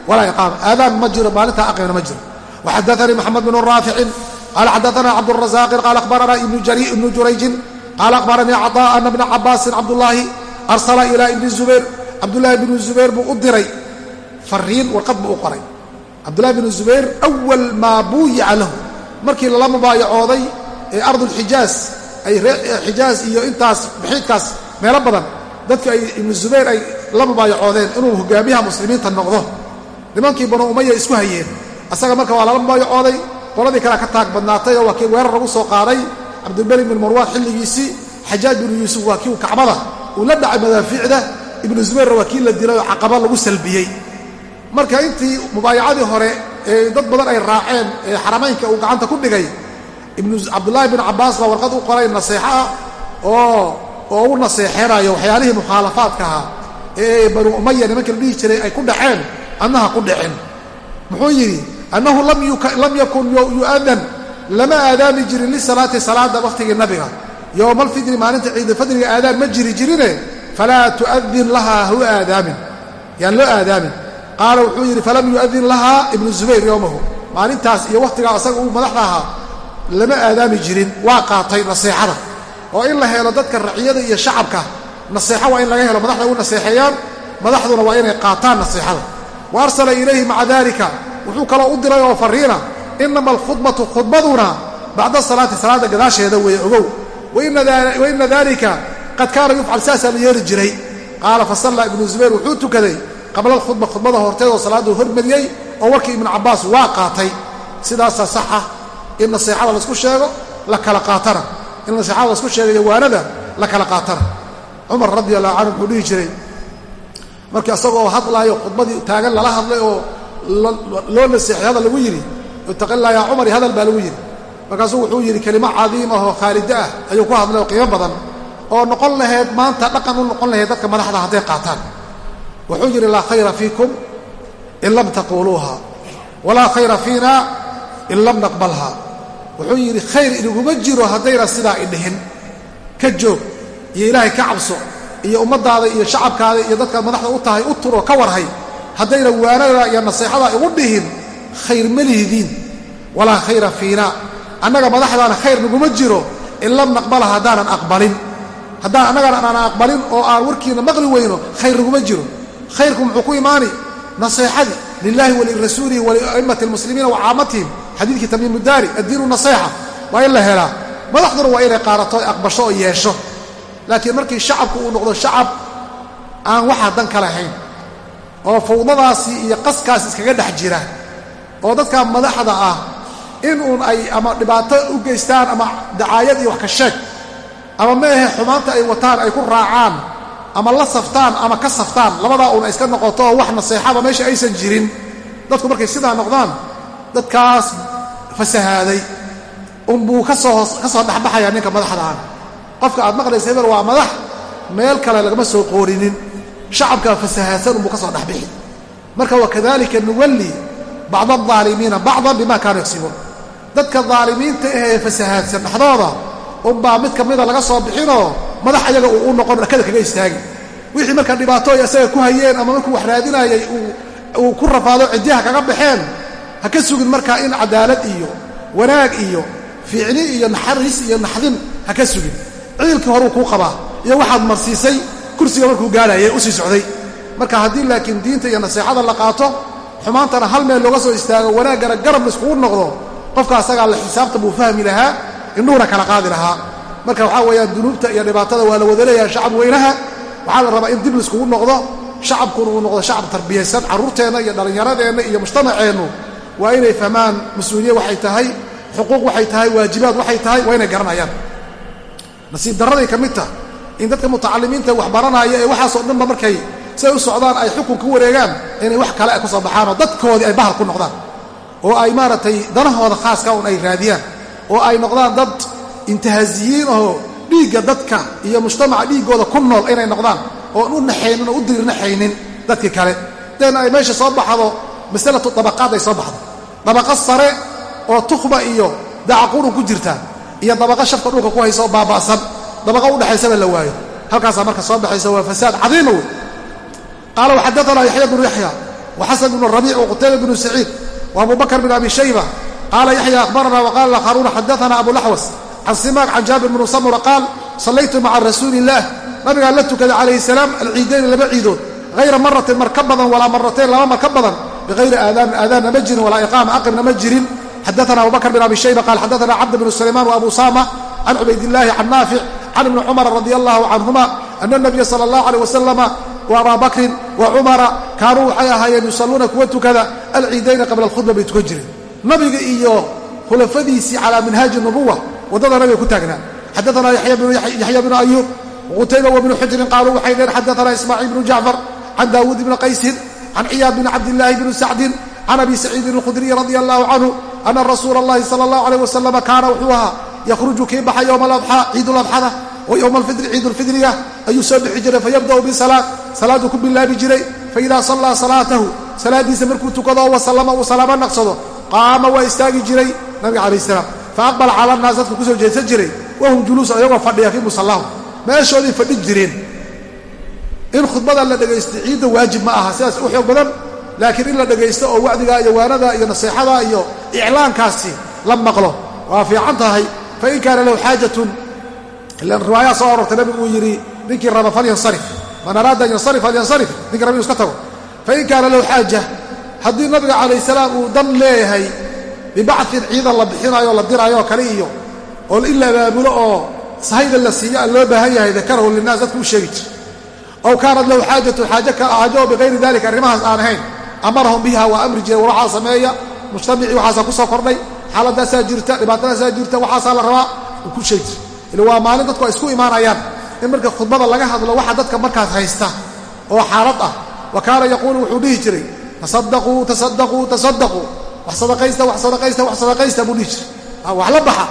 walaa iqaama aadaan ma jiro maalintaa aqimna ma jiro waxadaanii maxamed bnu raaficin qaala xadaana cabdurazaqin qaala akhbarana ibnu jurayjin qaala akhbaranii caطaa ana bna cabaasin cabdullaahi arsala ilaa ibni zubayr cabdullaahi bnu zubayr buu u diray fariin warqad buu u qoray cabdullahi bnu zubayr awal maa buuyica lahu markii lala mubaayacooday ee ardulxijaaz ay xijaaz iyo intaas bixiidkaas meelo badan dadku ay ibnu zubayr ay la mubaayacoodeen inuu hogaamiyaha muslimiinta noqdo. Nimankii banu umaya isku hayeen asaga marka waa lala mubaayacooday qoladii kale ka taag badnaatay oo waa kii weerar lagu soo qaaday cabdilmalik bin marwaan xilligiisii xajaaj binu yuusuf waa kii kacbada uu la dhacay madaafiicda ibnu zubayrna waa kii la dilay oo caqaba lagu salbiyey. Marka intii mubaayacadii hore ee dad badan ay raaceen ee xaramaynka uu gacanta ku dhigay cabdullaahi bin cabbaas baa warqad u qoray naseexo oo oo u naseexeenayo waxyaalihii mukhaalafaadka ahaa ee banu umaya nimankii la dhihi jiray ay ku dhaceen annaha ku dhicin. Muxuu yidhi annahu lam yakun yu'adan lama aadaami jirin lisalaati salaada wakhtigii nabiga. Yowma alfidri maalinta ciidulfadriga aadaan ma jiri jirine falaa tu'adin lahaa hu aadaamin. Yaan loo aadaamin. Qaala wuxuu yidhi falam yu'adin lahaa ibnu zubayr yowmahu maalintaas iyo wakhtigaa asaga uu madaxda ahaa lama aadaami jirin waa qaatay naseexada oo in la helo dadka raciyada iyo shacabka. Naseexo waa in laga helo madaxda u naseexeeyaan madaxduna waa inay qaataan naseexada. Wa arsala ilayhi maca dalika wuxuu kaloo u diray oo fariina inama alkhudbatu khudbaduna bacda salaati salaadda gadaasheeda weeye ogow. Waina dalika qad kaana yufcal saasaa la yeeli jiray. Qaala fasalla ibnu zubayr wuxuu tukaday qabla alkhudba khudbada horteed oo salaaduu hormariyey oo warkii ibnu cabbaas waa qaatay. Sidaasaa saxa in naseexada la isku sheego la kala qaatana in naseexada la isku sheegayo waanada la kala qaatana cumar radi allahu canhu wuxuu dhihi jiray markii asagoo hadlaayo khudbadii taagan lala hadlay oo loo naseexay hadal lagu yidhi itaqilaa yaa cumar hadal baa lagu yidhi. Markaasuu wuxuu yidhi kelimo cadiim ah oo khaalida ah ayuu ku hadlay oo qiimo badan oo noqon lahayd maanta dhaqan u noqon lahayd dadka madaxda hadday qaataan. Wuxuu yidhi laa khayra fiikum in lam taquuluuha walaa khayra fiina in lam naqbalha wuxuu yidhi khayr iniguma jiro haddayna sidaa idhihin ka joog iyo ilaahay ka cabso iyo ummaddaada iyo shacabkaada iyo dadkaad madaxda u tahay u turoo ka warhay. Haddayna waanada iyo naseexada igu dhihin khayr ma lihidiin. Walaa khayra fiina annaga madaxdaana khayr naguma jiro in lam naqbala haddaanan aqbalin. Haddaan annagana aqbalin oo aan warkiina maqli weyno khayr naguma jiro. Khayrku muxuu ku imaani? Naseexadii lilahi walirasuulihi walia'immati almuslimiina wa caamatihim xadiidkii tamiimu daari addiinu naseexa waa in la helaa. Madaxduna waa inay qaarato ay aqbasho oo yeesho. Laakiin markii shacabku uu noqdo shacab aan waxaa dan ka lahayn oo fawdadaasi iyo qaskaas iskaga dhex jira oo dadka madaxda ah in uun ay ama dhibaato u geystaan ama dacaayad iyo wax ka sheeg ama meahe xumaanta ay wataan ay ku raacaan ama la saftaan ama ka saftaan labadaa uun ay iska noqoto oo wax naseexaba meesha aysan jirin. Dadku markay sidaa noqdaan dadkaas fasahaaday. Unbuu ka soo ka soo dhexbaxayaa ninka madaxdaan qofka aad maqlaysa hebel waa madax meel kale lagama soo qoorinin. Shacabkaa fasahaadsan unbuu ka soo dhexbixi. Marka wakadalika nuwalli bacda aldaalimiina bacdan bima kaanuu yagsibuun dadka daalimiinta ahee fasahaadsan dhexdooda unbaa mid ka mida laga soo bixinoo madax ayaga uu u noqon dhakada kaga istaagi. Wixii marka dhibaatooy isaga ku hayeen ama markuu wax raadinayay uu ku rafaado cidyaha kaga baxeen ha ka sugin markaa in cadaalad iyo wanaag iyo fiicni iyo naxariis iyo naxdin ha ka sugin. Ciilkii horuu kuu qabaa iyo waxaad marsiisay kursiga markuu gaadhayay u sii socday. Marka haddii laakiin diinta iyo naseexada la qaato xumaantana hal meel looga soo istaago wanaaggana garab laiskugu noqdo. Qofka asagaa la xisaabta buu fahmi lahaa indhuhuna kala qaadi lahaa. Marka waxaa weeyaan dunuubta iyo dhibaatada waa la wada shacab weynaha. Waxaa la rabaa in dib laiskugu noqdo shacabkuna uu noqdo shacab tarbiyaysan carruurteenna iyo dhallinyaradeenna iyo mujtamaceennu waa inay fahmaan mas'uuliye waxay tahay xuquuq waxay tahay waajibaad waxay tahay waa inay garanayaan. Nasiib darraday ka mid tah in dadka mutacalimiinta wax baranaya ee waxaasoo dhanba markay siay u socdaan ay xukun ku wareegaan inay wax kale ku soo baxaan oo dadkoodii ay bahal ku noqdaan. Oo ay maaragtay danahooda khaaska un ay raadiyaan. Oo ay noqdaan dad intihaasiyiin oo dhiigga dadka iyo mujtamaca dhiiggooda ku nool inay noqdaan. Oon u naxaynin oo u diirnaxaynin dadkii kale. Den ay meesha soo baxdo masalatu dabaqaad ay soo baxdo. Dabaqa sare oo tukhba iyo dacaqurun ku jirta iyo dabaqa shafka dhulka ku haysa oo baaba'san dabaqa udhexaysaba la waayo. Halkaasaa marka soo baxaysa waa fasaad cadiima wey qaala waxadaanaa yaxya bnu yaxya wa xasan bnu rabiic wa qutayba bnu saciid wa abu bakr bn abi shayba. Qaala yaxya akhbarana waqala lakharuuna xadaana abulaxwas can simaaq can jaabir bnu samura qaal sallaytu maca rasuuli illaah nabigaan la tukaday calayhi salaam alciidayni laba ciidood hayra maratin mar badan walaa maratayn laba mar ka badan bihayri aadaanin aadaanna ma jirin walaa iqaama aqibna ma jirin xadaana abu bakr bn abi shayba qaal xadaana cabd bnu sulaymaan wa abu saama can cubaydillaahi can naafic can ibni cumar radi allahu canhuma ana nabiya sala allah aleyh wasalama wa abaa bakrin wa cumara kaanuu waxay ahaayeen yusalluuna kuwa tukada alciidayni qabla alkhudba bay tukan jireen nabiga iyo khulafadiisii calaa minhaaji nubuwa waddada nabiga ku taagnaa xadaana yaxya bnu ayuub qutayba wbnu xujrin qaaluu waxay dheen xadaana ismaaciil bnu jacfar can daawuud bni qaysin can ciyaad bni cabdillaahi bni sacdin can abi saciidin alkhudriy radi allahu canhu ana rasuula allahi sala allahu aleyh wasalama kaana wuxuu ahaa yakhruju kii baxa yowma aladxaa ciidulabxada wa yowma alfidri ciidulfidriga ayuu soo bixi jiray fayabda'u bisalaad salaaduu ku bilaabi jiray faidaa sallaa salaatahu salaaddiisa markuu tukado wasallama uu salaamo naqsado qaama waa istaagi jiray nabiga calayh salaam faaqbala cala naas dadku ku soo jeedsan jiray wahum juluusun ayagoo fadhiya fii musallahu meeshoodii fadhin jireen in khudbada la dhegaysto ciidda waajib ma aha sidaas u xoog badan. Laakiin in la dhegaysto oo wacdigaa iyo waanada iyo naseexada iyo iclaankaasi la maqlo waa fiican tahay. Fain kaana lahu xaajatun riwaayaa soo arortay nabigu uu yidhi ninkii raba falyansarif man araada an yansarif falyansarif ninkii raba inu iska tago. Fain kaana lahu xaaja haddii nabiga calayh salaam uu dan leeyahay bibacin ciidan la bixinayo la diraayo kale iyo oo in la abaabulo oo sahayda la siiyo aan loo baahan yahay dakarahu linaas dadku u sheegi jir ow kaanat lahu xaajatun xaajo oo bikayri dalika arrimahaas aan ahayn. amarahum biha waa amri jiray war waxaa sameeya mujtamacii waxaasaa ku soo kordhay xaaladaasaa jirta dhibaatadaasaa jirta waxaasaa la rabaa uu ku sheegi jir waa maalin dadku ay isku imaanayaan in marka khudbada laga hadlo waxa dadka markaas haysta oo xaalad ah wa kaana yaquulu wuxuu dhihi jiray tasadaquu tasadaquu tasadaquu wax sadaqaysta wax sadaqaysta wax sadaqaysta buu dhihi jiray wax la baxa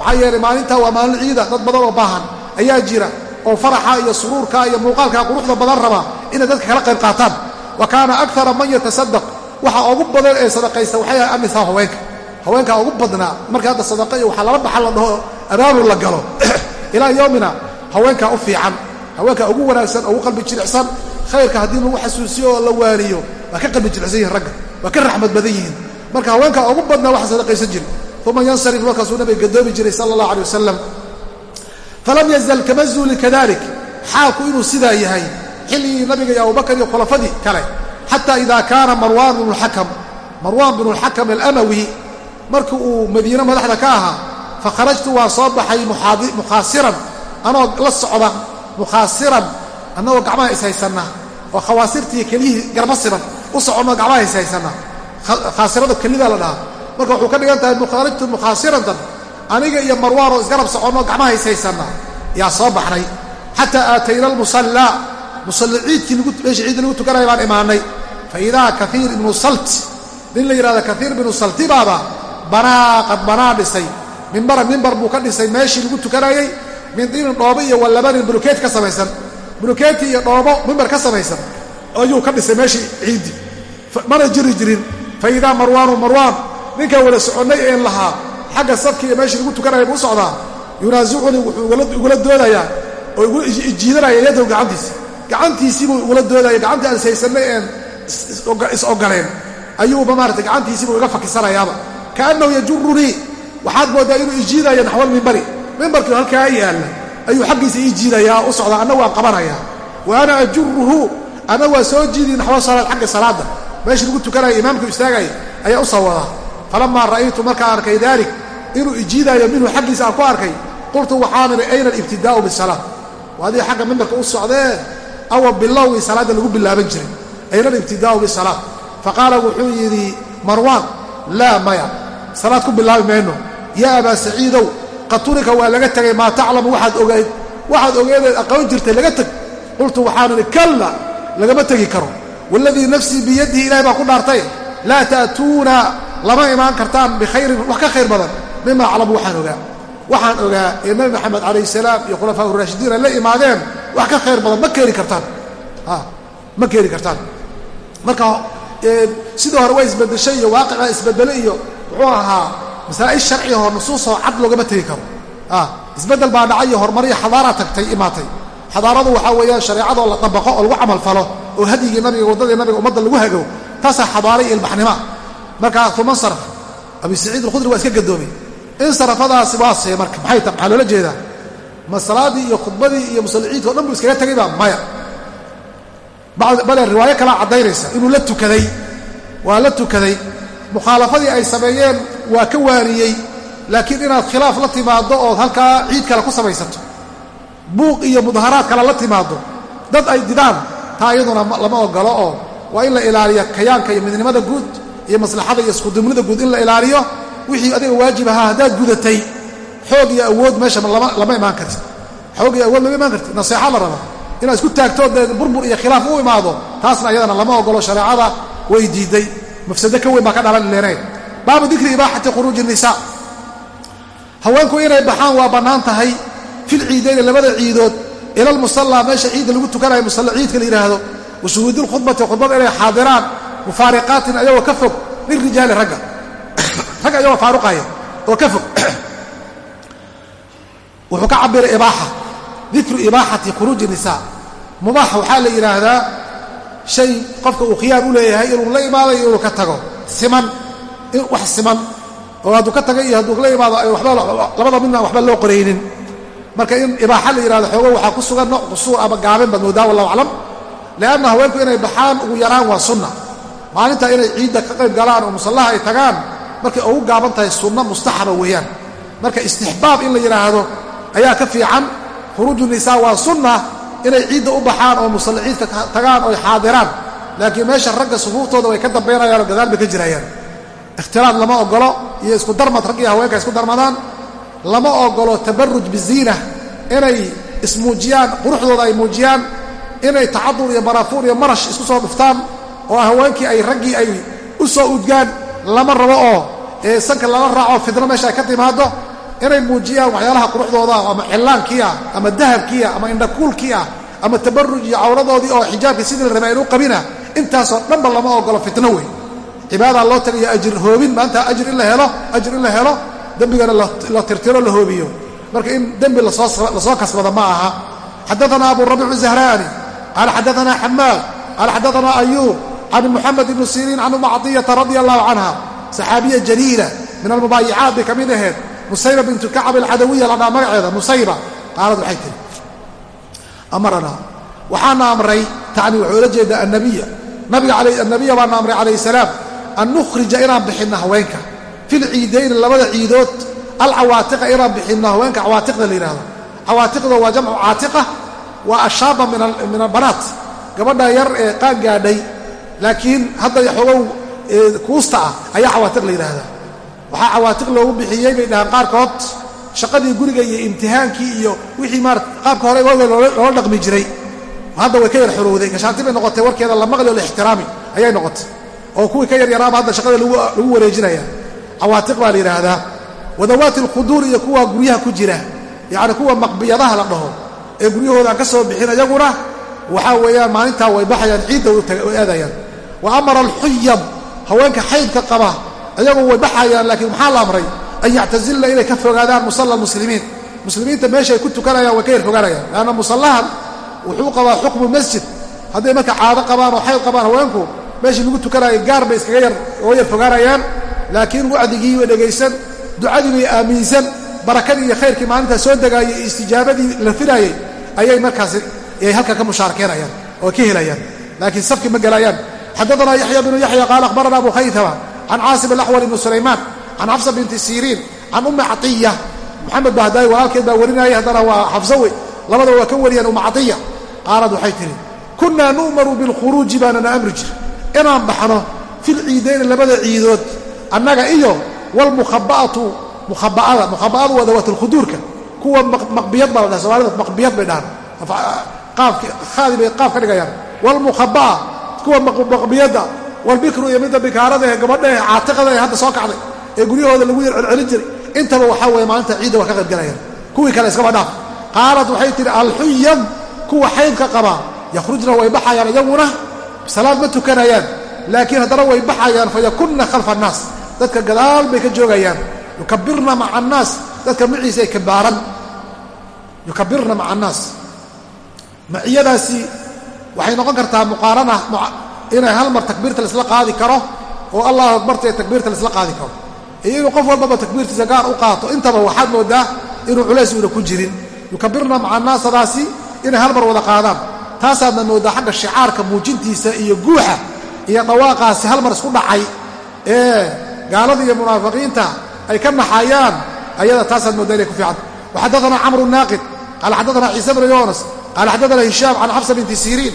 waxaa yeelay maalintaa waa maalin ciida dad badan oo baahan ayaa jira oo faraxa iyo suruurka iyo muuqaalka quruxda badan raba inay dadka kala qayb qaataan. Wa kaana akara man yatasadaq waxa ugu badan ee sadaqaysta waxay ahay annisaa haweenka. Haweenkaa ugu badnaa marka hadda sadaqa iyo waxaa lala baxa la dhaho abaabul la galo. [clears throat] Ilaa yoomina haweenkaa u fiican. Haweenkaa ugu wanaagsan ugu qalbi jilicsan. Khayrka haddii lagu xasuusiyo oo la waaniyo waa ka qalbi jilicsan yihiin ragga. Waa ka raxmad badan yihiin. Marka haweenkaa ugu badnaa waxa sadaqaysan jiri uma yansarif markaasuu nabiga gadoomi jiray sala allah alay wasalam falam yazal kama zuuli kadalik. Xaalku inuu sidaa yahay xilligii nabiga iyo abubakar iyo khulafadii kale xata ida kaana marwaan bnu lxakam marwaan bnu lxakam alamawi markii uu madiine madaxda ka ahaa fakharajtu waa soo baxay mukhaasiran anoo la socda mukhaasiran annagoo gacmaha ishaysanna oo khawaasirtii keliyihii garba siban u soconno gacmaha ishaysanna khaasirada kelida la dhahaa. Marka wuxuu ka dhigan tahay mukharajtu mukhaasirantan aniga iyo marwaanoo isgarab soconno gacmaha ishaysanna yaa soo baxnay. Xataa aatayna almusallaa musalli ciidkii meeshii ciidda lagu tukanaya baan imaanay. Fa idaa kaiir ibnu salt nin la yidhahda kaiir ibnu salti baaba banaa qad banaa dhisay. Mimbaran mimbar buu ka dhisay meeshii lagu tukanayey min diinin dhoobo iyo wallabanin bulukeet ka samaysan. Bulukeeti iyo dhoobo mimbar ka samaysan. Ayuu ka dhisay meeshii ciiddii mana jiri jirin. Fa idaa marwaanu marwaan ninkaa wada soconnay een lahaa xagga safkii iyo meeshii lagu tukanaya buu u socdaa yunaasicunii wuxuu igula doodayaa oo igu ijiidanaya yadow gacantiisa. Gacantiisiibuu igula doodaya gacantii aan ishaysanay een is-ogoleen ayuuba maarata gacantiisiibuu iga fakisanayaaba. Kaannahu yajurunii waxaad mooddaa inuu ijiidaya naxwal mimbari mimbarkii halkaa yaalla ayuu xaggiisa ii jiidayaa u socdaa anna waan qabanayaa wa ana ajuruhu ana waa soo jiidi naxwa salaad xagga salaadda. Meeshii lagu tukanaya imaamku istaagaya ayaa u soo wadaa falamaa ra'aytu markaan arkay daalik inuu ijiidaayo minhu xaggiisa aan ku arkay qultu waxaan idhi ayna alibtidaa'u bisalaa waa adiga xagga mimbarka u socdee awa bilowgii salaadda lagu bilaaban jiray ayna alibtidaa'u bisalaa faqaala wuxuu yidhi marwaan laa maya salaad ku bilaabi mayno yaa abaa saciidow qaturika waa laga tegay maa taclamu waxaad ogayd waxaad ogeedeed aqoon jirtay laga teg qultu waxaan idhi kalla lagama tegi karo waaladii nafsii biyadihi ilahay baa ku dhaartay laa ta'tuuna lama imaan kartaan bikhayrin wax ka khayr badan mima aclamu waxaan ogaa. Waxaan ogaa ee nabi maxamed calayh salaam iyo khulafaa urashidiin ay la imaadeen wax ka khayr badan ma keeni kartaan. Ma keeni kartaan. Marka sidii hore waa isbedeshay iyo waaqica isbedele iyo muxuu ahaa masaa'il sharciahoo nusuusoo cad loogama tegi karo. Isbeddel baa dhacay iyo horumar iyo xadaara tagtay imaatay. Xadaaradu waxaa weeyaan shareecadoo la dabaqo oo lagu camal falo oo hadyigii nabiga waddadii nabiga ummadda lagu hago taasaa xadaara iyo ilbaxnima markaa uma saraf abi saciid alkhudri waa iska gadoomay insarafadaasi waa see marka maxay ta maxaa loola jeedaa? Ma salaadii iyo khudbadii iyo musaliciidka o dhan buu iskaga tegay baa maya. Bale riwaayo kalaa caddaynaysa inuu la tukaday. Waa la tukaday. Mukhaalafadii ay sameeyeen waa ka waariyey. Laakiin inaad khilaaf la timaaddo ood halkaa ciid kale ku samaysato. Buuq iyo mudaharaad kale la timaaddo. Dad ay didaan taa iyaduna lama ogolo oo waa in la ilaaliyo kayaanka iyo midnimada guud iyo maslaxada iyo iskudumnida guud in la ilaaliyo wixii adiga waajib ahaa haddaad gudatay xoog iyo awood meesha lama imaan kartid. Xoog iyo awood lama imaan kartid. Naseexo la rabaa inaad isku taagtoo dee burbur iyo khilaaf u imaado taasna iyadana lama ogolo shareecada way diidday mafsado ka weyn baa ka dhalan leenay baabu dikri ibaaxati khuruuji nisaa. Haweenku inay baxaan waa bannaan tahay fil ciidayni labada ciidood. Ila lmusallaa meesha ciidda lagu tukanayo musalla ciidka la yidhaahdo wa shuhuudilkhudbati khudbada inay xaadiraan mufaariqaatin ayagoo ka fog lilrijaali ragga. Ragga ayagoo faaruqaya oo ka fog. Wuxuu ka cabiray ibaaxa. Dikru ibaaxati khuruuji nisaa. Mubaax waxaa la yidhaahdaa shay qofka uu khiyaar u leeyahay inuu la imaadayo inuu ka tago. Siman. Wax siman. Oo hadduu ka taga iyo hadduu la imaado labada marka in ibaaxa la yidhahdo xoogo waxaa ku sugan nooc qusuur ama gaabin baad moodaa wallahu aclam. Haweenku inay baxaan ugu yaraan waa sunna maalinta inay ciidda ka qayb galaan oo musallaha ay tagaan markay ugu gaaban tahay sunno mustaxaba weeyaan. Marka istixbaab in la yidhaahdo ayaa ka fiican. Khuruuju nisaa waa sunna inay ciidda u baxaan oo musalla ciidka tagaan oo ay xaadiraan. Laakiin meesha ragga sufuuftooda way ka dambaynayaan oo gadaal bay ka jirayaan. Ikhtilaad lama ogolo iyo isku darmad rag iyo haweenka isku darmadaan. Lama ogolo tabaruj biziina inay ismuujiyaan quruxdooda ay muujiyaan inay tacadur iyo baraafuur iyo marash isku soo dhuftaan oo haweenkii ay raggii ay u soo udgaan lama rabo oo sanka lala raaco fidno meesha ay ka timaado inay muujiyaan waxyaalaha quruxdooda ama cillaankii ah ama dahabkii ah ama indhakuulkii ah ama tabaruj iyo cawradoodii oo xijaabkii sidii la rabay aynu qabina intaasoo dhanba lama ogolo fitno wey cibaadaa loo tagayo ajir hoobin maanta ajir in la helo ajir in la helo dembigana la tirtiro la hoobiyo. Marka in dembi la soo kasbada ma aha. Xadaana abu rabic zahraani qaala xadaana xamaad qaala xadaana ayuub can muxamed ibni siriin can umma cadiyata radia allahu canha saxaabiya jaliila min almubaayicaat bay ka mid aheed musayba bintu kacab alcadawiya la dhaa magaceeda musayba qaalad waxay tiri amaranaa waxaana amray tacni wuxuu ula jeedaa annabiya nabiga annabiya baana amray calayhi salaam an nukhrija inaan bixinno haweenka fil ciidayni labada ciidood alcawaatiqa inaan bixinno haweenka cawaatiqda la yidhahdo cawaatiqda waa jamcu caatiqa waa ashaaba min albanaat gabadha yar ee qaan gaadhay laakiin hadda xogow kuusta ah ayaa cawaatiq la yidhaahdaa. Waxaa cawaatiq loogu bixiyey bay dhahaan qaarkood shaqadii guriga iyo imtihaankii iyo wixii maarata qaabka hore waaga loola dhaqmi jiray. Hadda way ka yar xorowday gashaanti bay noqotay warkeeda la maqli oo la ixtiraami ayay noqotay. Oo kuwii ka yaryaraaba hadda shaqada lagu wareejinaya. Cawaatiq baa la yidhaahdaa. Wadawaati alquduur iyo kuwa guryaha ku jira yacni kuwa maqbiyadaha la dhaho ee guryahoodan ka soo bixin iyaguna waxaa weeyaan maalintaa way baxayaan ciidda way aadayaan wa amara alxuyam haweenka xaydka qaba ayagu way baxayaan laakiin maxaa la amray? An yactazilna inay ka fogaadaan musalla muslimiin. Muslimiinta meesha ay ku tukanayaan way ka yar fogaanayaan. Leanna musallahan wuxuu qabaa xukmu masjid. Hadday marka caado qabaan oo xayd qabaan haweenku meeshii lagu tukanaayo gaar bay iskaga yar oo yar fogaanayaan. Laakiin wacdigii way dhegaysan ducadii bay aaminsan barakadii iyo khayrkii maalintaa soo degaayay iyo istijaabadii la filaayey ayay markaasi ay halka ka mushaarakeynayaan oo ka helayaan xadaanaa yaxya bnu yaxya qaala akhbarana abu khaytama can caasim alaxwal ibni sulaymaan can xafsa binti siriin can ummi caiya maxamed bahdaay walaalkeed baa warinayay haddana waa xafso wey labadaba waa ka wariyaan umma caiya qaalad waxay tihi kunnaa nu'maru bilkhuruuji baanana amri jir inaan baxno fil ciidayni labada ciidood annaga iyo wlmukhaba'atu mukhaba'ada mukhaba'adu waa dawaat alkhuduurka kuwa maqbiyad baa la dhaha soomaalida maqbiyad bay dhahaan aadi bay qaaf ka dhigayaan wlmukhaba'a kuwa maqbiyadda walbikru iyo midda bikaarada ee gabadha ee caatiqada ee hadda soo kacday ee guryahooda lagu yar celcelin jiray. Intaba waxaa weeye maalinta ciidda waa ka qaybgalayaan kuwii kale iskaba dhaaf qaalat waxay tihi alxuyan kuwa xaydka qabaa yakhrujna way baxayaan iyaguna salaad ma tukanayaan laakiin haddana way baxayaan fayakunna khalfa annaas. Dadka gadaal bay ka joogayaan. Yukabirna maca annaas. Dadka maciisa ay kabaaran yukabirna maca annaas. Maciyadaasi waxay noqon kartaa muqaarana inay hal mar takbiirta laisla qaadi karo oo allahu akbarta ee takbiirta laisla qaadi karo. Iyo inuu qof walbaba takbiirtiisa gaar u qaato intaba waxaad moodaa inuu culays uuna ku jirin. Yukabirna maca annaasadaasi inay hal mar wada qaadaan. Taasaadna moodaa xagga shicaarka muujintiisa iyo guuxa iyo dhawaaqaasi hal mar isku dhacay ee gaalada iyo munaafiqiinta ay ka naxayaan ayada taasaad moodaa inay ku fiicanta waxadaana camru naaqid qaala xadaana ciise bnu yoonas qaala xadaana hishaam can xafsa binti siriin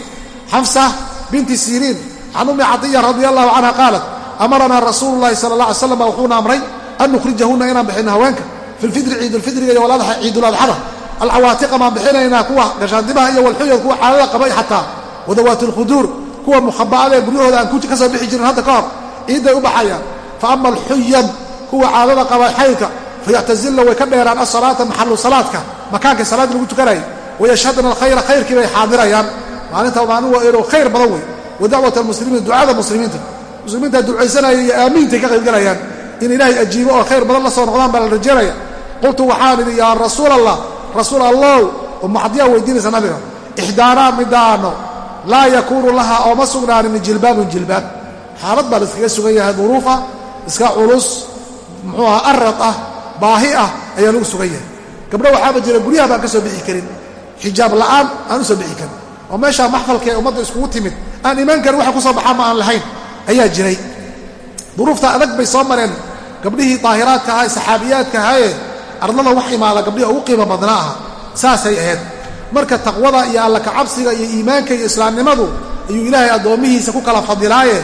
xafsa binti siriin can ummi cadiya radi allahu canha qaalat amaranaa rasuulu llahi sala alla alay slam wuxuuna amray an nukhrijahunna inaan bixinno haweenka fi lfidri ciidulfidriga iyo ciiduladxada alcawaatiqa baan bixinaynaa kuwa gashaandimaha iyo walxuyad kuwa caadada qabay xataa wadawaat lkhuduur kuwa mukhaba'ada ee guryahooda aan ka soo bixi jirin hadda ka hor ciidday u baxayaan fa ama alxuyan kuwa caadada qaba xaydka fayactazilna way ka dheeraan asalaata maxalu salaadka makaankii salaadii lagu tukanayay wayashhadna alkhayra khayrkii bay xaadirayaan maalinta maalin waa inuu khayr badan wey wa dacwat almuslimiin ducada muslimiinta muslimiinta ducaysanaya iyo aamiintay ka qaybgalayaan in ilaahay ajiibo oo khayr badan la soo noqdaan baa la rajaynaya qultu waxaan idhi yaa rasuul allah rasuul allow umaxadiyaa weydiinaysa nabiga ixdaanaa midaano laa yakuunu laha ooma sugnaanin jilbaabun jilbaab xaalad baa la iskaga sugan yahay duruufa iska culus muxuu aha arad ah baahi ah ayaa lagu sugan yahay gabdho waxaaba jira guryaha baan ka soo bixi karin xijaab la'aan aan u soo bixi karin. Oo meeshaa maxfalka ee ummadda iskugu timid. Aan imaan karin waxa ku soo baxaa ma aan lahayn. Ayaa jiray. Duruufta adag bay soo mareen. Gabdhihii daahiraadka ahaa saxaabiyaadka ahaaye ardlada wax imaada gabdhihi ugu qiimo badnaa aha. Saasay ahayd. Marka taqwada iyo alla kacabsiga iyo iimaanka iyo islaamnimadu ayuu ilaahay addoommihiisa ku kala fadilaaye.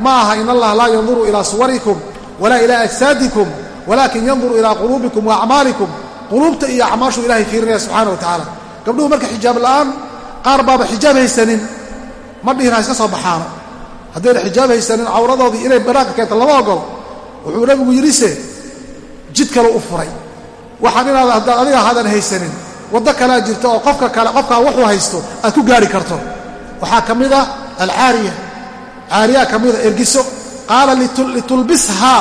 Ma aha in allah laa yanduru ilaa suwarikum walaa ilaa ajsaadikum walaakin yanduru ilaa quluubikum wa acmaalikum. Quluubta iyo acmaashuu ilahay fiirinaya subxana wa tacaala gabdhuhu marka xijaab la'aan qaar baaba xijaab haysanin. Ma dhihin iska soo baxaano. Haddayna xijaab haysanin cawradoodii inay banaanka keento lama ogol wuxuu nabigu yidhise jid kale u furay. Waxaan inaad haddaad adiga haadan haysanin. Waddo kalea jirta oo qofka kale qofkaa wuxuu haysto aad ku gaari karto. Waxaa ka mid ah alcaariya. Caariyaa ka mida ergiso. Qaala litulbishaa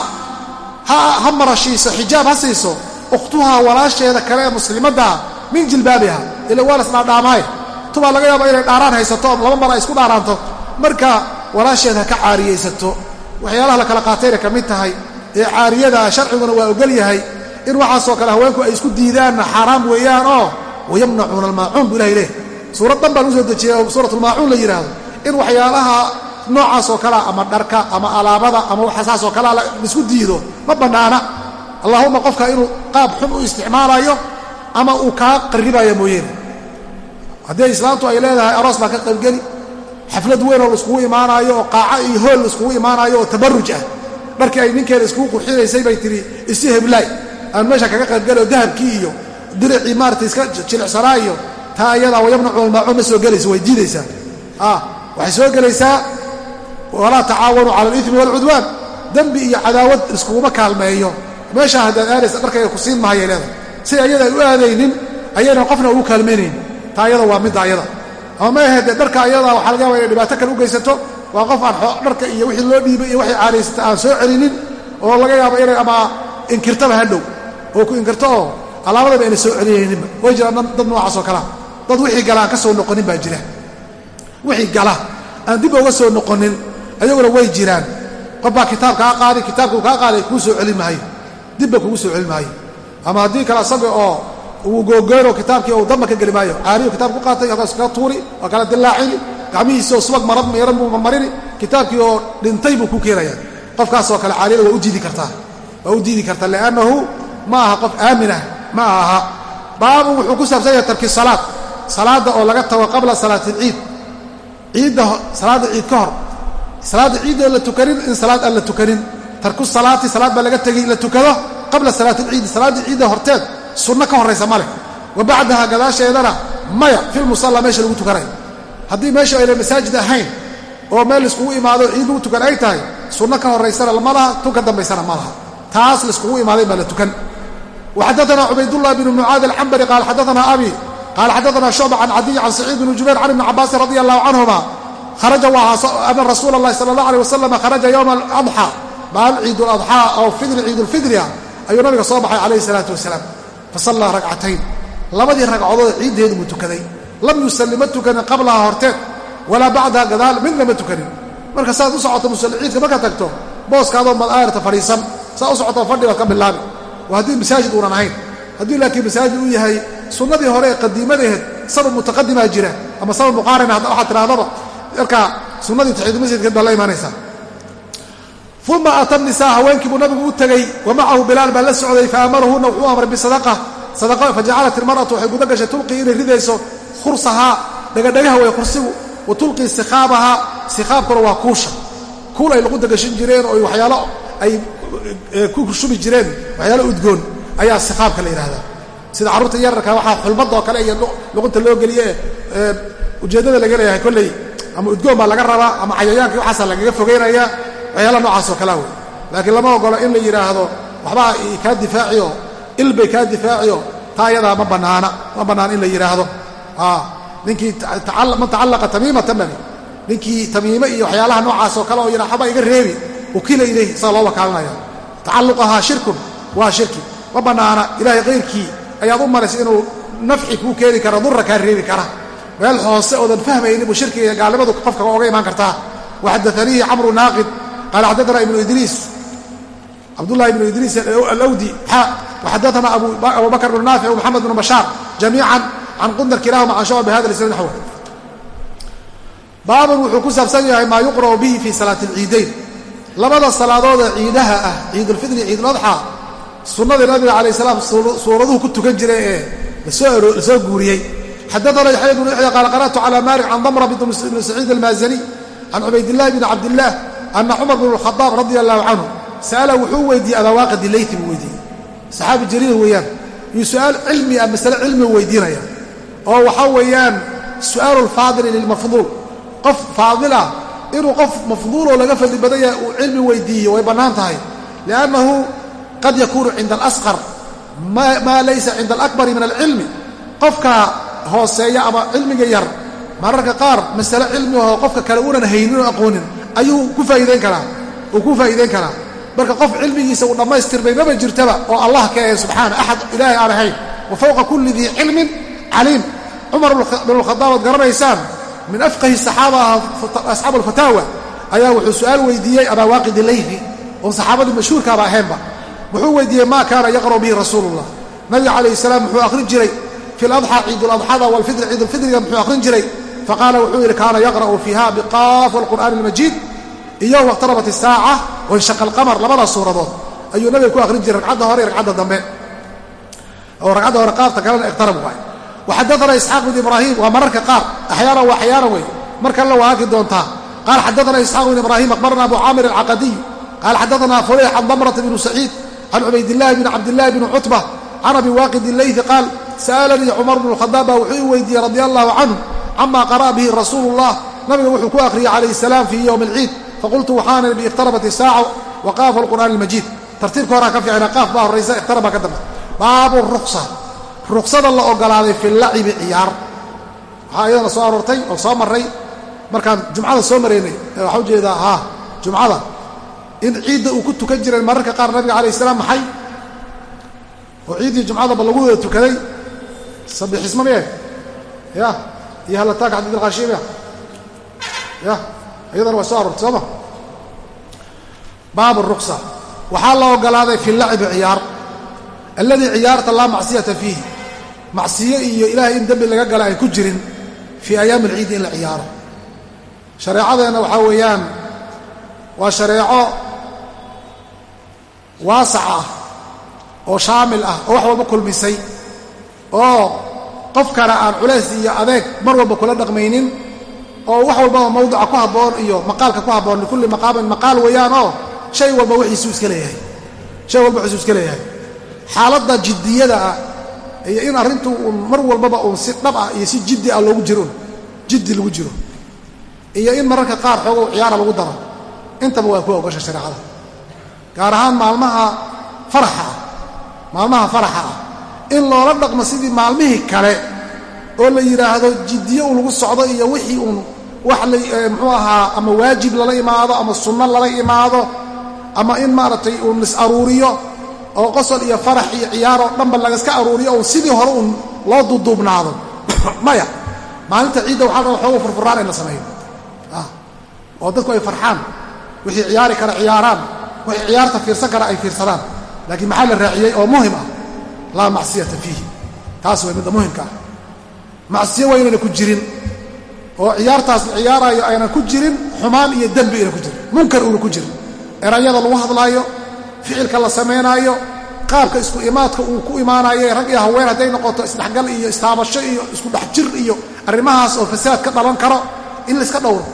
ha marashiiso xijaab ha siiso. Ukhtuhaa walaasheeda kale ee muslimaddaa min jilbaabiha ila waa lasdhaadhaamaaye tubaa laga yaaba inay dhaaraan haysato laba mar ay isku dhaaraanto. Marka walaasheed ha ka caariyaysato. Waxyaalaha la kala qaatayna ka mid tahay ee caariyada sharciguna waa ogol yahay in waxaasoo kale haweenku ay isku diidaanna xaaraam weeyaan oo wayamnacuuna almaacuun buu ilahay leeh suurad dhan baan u soo dejiyay oo suuratulmaacuun la yidhaahdo in waxyaalaha noocaasoo kalea ama dharka ama alaabada ama waxa saasoo kalea la isku diido ma bannaana. Allaahuma qofka inuu qaab xun u isticmaalayo ama uu kaa qarribayo mooyeene haddii islaamtu ay leedahay aroos baa ka qaybgeli xaflad weyn oo laiskugu imaanaayo oo qaaco iyo hool laiskugu imaanaayo oo tabaruj ah. Dharkii ay ninkeeda iskugu qurxinaysay bay tihi isi heblaay aan meesha kaga qaybgeli oo dahabkii iyo diricii maarata iska jilicsanaa iyo taa ayadaa wayamnacu almaacuun ma soo gelayso way diidaysaa waxay soo gelaysaa walaa tacaawanuu cala alimi waalcudwaan dembi iyo cadaawad iskuguma kaalmeeyo. Meeshaa haddaad aadaysa dharkayga ku siin mahayay leedahay si ayada ay u aadaynin ayaynan qofna ugu kaalmaynayn taa ayada waa midda ayada. Ama ma ahayd dee dharka ayadaa waxaa laga yaba inay dhibaato kale u geysato. Waa qof aan dharka iyo wixii loo dhiibay iyo waxay caaraysata aan soo celinin oo laga yaabo inay ama inkirtaba hadhow oo ku inkirto oo alaabadaba ayna soo celinayninba way jiraan dad noocaas oo kalea dad wixii gala aan ka soo noqonin baa jira. Wixii gala aan dib uga soo noqonin ayaguna way jiraan. Qof baa kitaab kaa qaadi kitaabkuu kaa qaaday kuu soo celin maayo. Dibba kugu soo celin maayo ama haddii kale asaga oo uu googoyno kitaabkii uu damba ka geli maayo caariyu kitaab ku qaatay halkaas kaga tuuri waa kala dillaacini gacmihiisioo subag meeran buu marmarini kitaabkii oo dhintay buu ku keenaya. Qofkaasoo kale caariyada waa u diidi kartaa. Waa u diidi kartaa liannahu ma aha qof aaminah ma aha. Baabu wuxuu ku saabsan yahay tarki salaad. Salaadda oo laga tago qabla salaati alciid ciidda salaadda ciid ka hor. Salaadda ciidda la tukanin in salaad aan la tukanin. Tarku salaati salaad baa laga tegey la tukado qabla salaati alciidi salaaddii ciidda horteed sunno ka horraysa ma leh wa bacdaha gadaasheedana maya filmusalla meesha lagu tukanayo haddii meesha ayna masaajid ahayn oo meel laiskugu imaado ciid lagu tukan ay tahay sunno ka horraysana ma laha tun ka dambaysana ma laha taas laiskugu imaaday baa la tukan وxadثna cubaydاللh بن mعاad الxmbري qال xadثna أbي qال xadثna شhuعبة عن cadiي عن سacيid بن jubayr عن iبن cabاasi رضي الله عنهma kharaja أna rasuul الlahi salى الlaه عليه وsلم kharaja yوم الأضحى maalin ciid الأضحى oo fidri ciid الfidri ah ayuu nabiga soo baxay calayhi salaatu wasalaam. Fa sallaa ragcatayn labadii ragcadood ciiddeedu buu tukaday. Lam yusalli ma tukanin qablaha horteed walaa bacdaha gadaal midna ma tukanin marka saaad u socoto musalli ciidka markaad tagto booskaadoo madaayarta fadhiisan. Saad u socota fadhi baad ka bilaabi. Waa haddii masaajid uunan ahayn. Haddii laakiin masaajid uu yahay sunnadii hore ee qadiimadaheed sabab mutaqadimaa jira ama sabab muqaarana waxaad tidhahdaba markaa sunnadii taxiidmasjidka baad la imaanaysaa uma ata nisaa haweenkii buu nabigu u tegey wa bilaal baa la socday fa amarahunna wuxuu amray bisadaqa. Sadaqa fajacalat ilmar'atu waxay guda gashay tulqii inay ridayso khursahaa dhagadhagaha way kursigu wa tulqii sikhaabahaa sikhaabkuna waa kuusha. Kuul ay lagu dagashin jireen oo waxyaalo ay ku shubi jireen waxyaalo udgoon ayaa sikhaabka la yidhahdaa sida carruurta yararka waxaa xulmadoo kale iyo luqunta loo geliye ee ujeeddada laga leeyahay kolley ama udgoon baa laga rabaa ama cayayaankii waxaasa lagaga fogeynaya waxyaala noocaasoo kalea wey laakiin lama ogolo in la yidhaahdo waxbaa kaa difaaciyo ilbay kaa difaaciyo taa ayadaa ma bannaana ma bannaana in la yidhaahdo. Ninkii man tacallaqa tamiimatan bani ninkii tamiime iyo waxyaalaha noocaasoo kale oo yidha waxbaa iga reebi ukila ilayh saa loo wakaalinaya tacalluqahaa shirkun waa shirki. Ma bannaana ilaahay kayrkii ayaad u malaysa inuu nafci kuu keeni kara durra kaa reebi kara. Meel hoose oodan fahmaynin buu shirkiga iyo gaalnimadu qofka oga imaan kartaa. Waxadaaniihi camru naaqid qaala xaddaana ibnu idriis cabdullahi ibnu idriis alawdi xa waxadaana abu bakr bnu naafic wmoxamed bnu bashaar jamiican can qundar kilahuma can shucba bihada lisnad naxwa baabun wuxuu ku saabsan yahay maa yuqra'u bihi fii salaati alciidayn labada salaadoodee ciidaha ah ciidulfidri ciiduladxa sunnadii nabiga calayh salaam suuraduhu ku tukan jiray ee la soo guuriyey xadaana yaxya bnu yaxya qaala qara'tu cala malik can damra bn saciid almaazani can cubaydillahi bni cabdillaah ana cumar bn اlkhadaab radia allahu canhu sa'ala wuxuu weydiiyey abawaaqidi leyti buu weydiiyey saxaabi jaliil weeyaan iyo su'aal cilmi ah masale cilmigu weydiinaya oo waxaa weeyaan su'aalu lfaadili lilmafduul qof faadil ah inuu qof mafduuloo laga fadli badan yahay uu cilmi weydiiyo way bannaan tahay liannahu qad yakuunu cinda alasqar maa laysa cinda alakbari min alcilmi qofka hooseeya ama cilmiga yar mararka qaar masale cilmi ahoo qofka kale uunan haynin oo aqoonin ayuu ku faa'iidayn karaa uu ku faa'iidayn karaa. Marka qof cilmigiisa uu dhammaystirmay maba jirtaba oo allah ka ehe subxaana axad ilaahay aan ahayn wa fowqa kulli dii cilmin caliim. Cumar binulkhadaab aad garanaysaan min afqahi saxaaba asxaabu alfataawa ayaa wuxuu su'aal weydiiyey abaa waaqidi layfi oon saxaabadii mashhuurkaaba ahaynba. Wuxuu weydiiyey maa kaana yaqra'u bihi rasuulullah? Nabiga calayh salaam muxuu akhrin jiray fi ladxaa ciiduladxada walfidri ciidulfidriga muxuu akhrin jiray. Faqaala wuxuu yidhi kaana yaqra'u fiiha biqaaf walqur'aani almajiid iyo waqtarabat isaaca wanshaqa alqamar labadaas suuradood ayuu nabiga ku akhrin jiray ragcadda hore ragcadda dambe. Oo ragcadda hore qaafta kalena iqtarab waay waxadaana isxaaq bn ibraahim waa mararka qaar axyaana waa axyaana wey mar kalena waa arki doontaa qaala xadaana isxaaq bn ibraahim akhbarana abu caamir alcaqadiy qaala xadaana fuleyx can damrata bnu saciid can cubaydillahi bni cabdillahi bni cutba can abi waaqidi leydi qaal sa'alanii cumar bnu khadaab wuxuu i weydiiyey radia allahu canhu cama qara'a bihi rasuulu llah nabiga wuxuu ku akhriyey calayhi salaam fii yowmi alciid faqultu waxaana bi ikhtarabat isaaca wa qaafa alqur'aani almajiid tartiibka horaa ka fiicna qaaf baa horraysa ikhtaraba ka dambe baabu ruksa ruksada la ogolaaday fi lacibi ciyaar waxaa iyadana soo aroortay oo soo marray markaan jumcada soo maraynay waxaa u jeedaa haa jumcada in ciidda uu ku tukan jiray mararka qaar nabiga calayh salaam maxay oo ciiddii jumcadaba lagu wada tukaday sabixisma miye ya iyo halataaka xadiid alkhashiimya ya iyadana waa soo aroortay sooma baab ruqsa. Waxaa la ogolaaday fi lacibi ciyaar. Alladii ciyaarta laa macsiyata fiihi. Macsiyo iyo ilaahay in dembi laga gala ay ku jirin fii ayaami alciidi in la ciyaaro. Shareecadeenna waxaa weeyaan waa shareeco waasac ah oo shaamil ah oo wax walba kulmisay oo qofkana aan culays iyo adeeg mar walba kula dhaqmaynin oo wax walbaba mawdica ku habboon iyo maqaalka ku habboon likulli maqaamin maqaal weeyaan oo shay walba wixiisuu iska leeyahay. Shay walba wixiisuu iska leeyahay. Xaaladda jiddiyada ah iyo in arrintu uun mar walbaba uun si dhab ah iyo si jiddi ah loogu jiro jiddi lagu jiro iyo in mararka qaar xoogow ciyaara lagu daro intaba waa ku ogosha shareecada gaar ahaan maalmaha faraxa ah maalmaha faraxa ah in loola dhaqmo sidii maalmihii kale oo la yidhaahdo jiddiyo un lagu socdo iyo wixii uun wax la muxuu ahaa ama waajib lala imaado ama sunno lala imaado ama in maaragtay uun lis aruuriyo oo qosol iyo farax iyo ciyaaroo dhanba lagaska aruuriyo uun sidii hore uun loo duuduubnaado [coughs] maya maalinta ciidda waxaa raba xoogo furfuraan la sameeyo oo dadku ay farxaan wixii ciyaari kara ciyaaraan wixii ciyaarta fiirsan kara ay fiirsadaan. Laakiin maxaa la raaciyey oo muhiim ah? Laa macsiyata fiihi. Taas way midda muhimka ah. Macsiyo waa ku jirin oo ciyaartaas la ciyaaraayo aynan ku jirin xumaan iyo dembi ayna ku jirin munkar uuna ku jirin. Erayada lagu hadlaayo ficilka la samaynaayo qaabka isku imaadka uu ku imaanayo rag iyo haween hadday noqoto isdhexgal iyo istaabasho iyo isku dhex jir iyo arrimahaas oo fasaad ka dhalan karo in layska dhowro.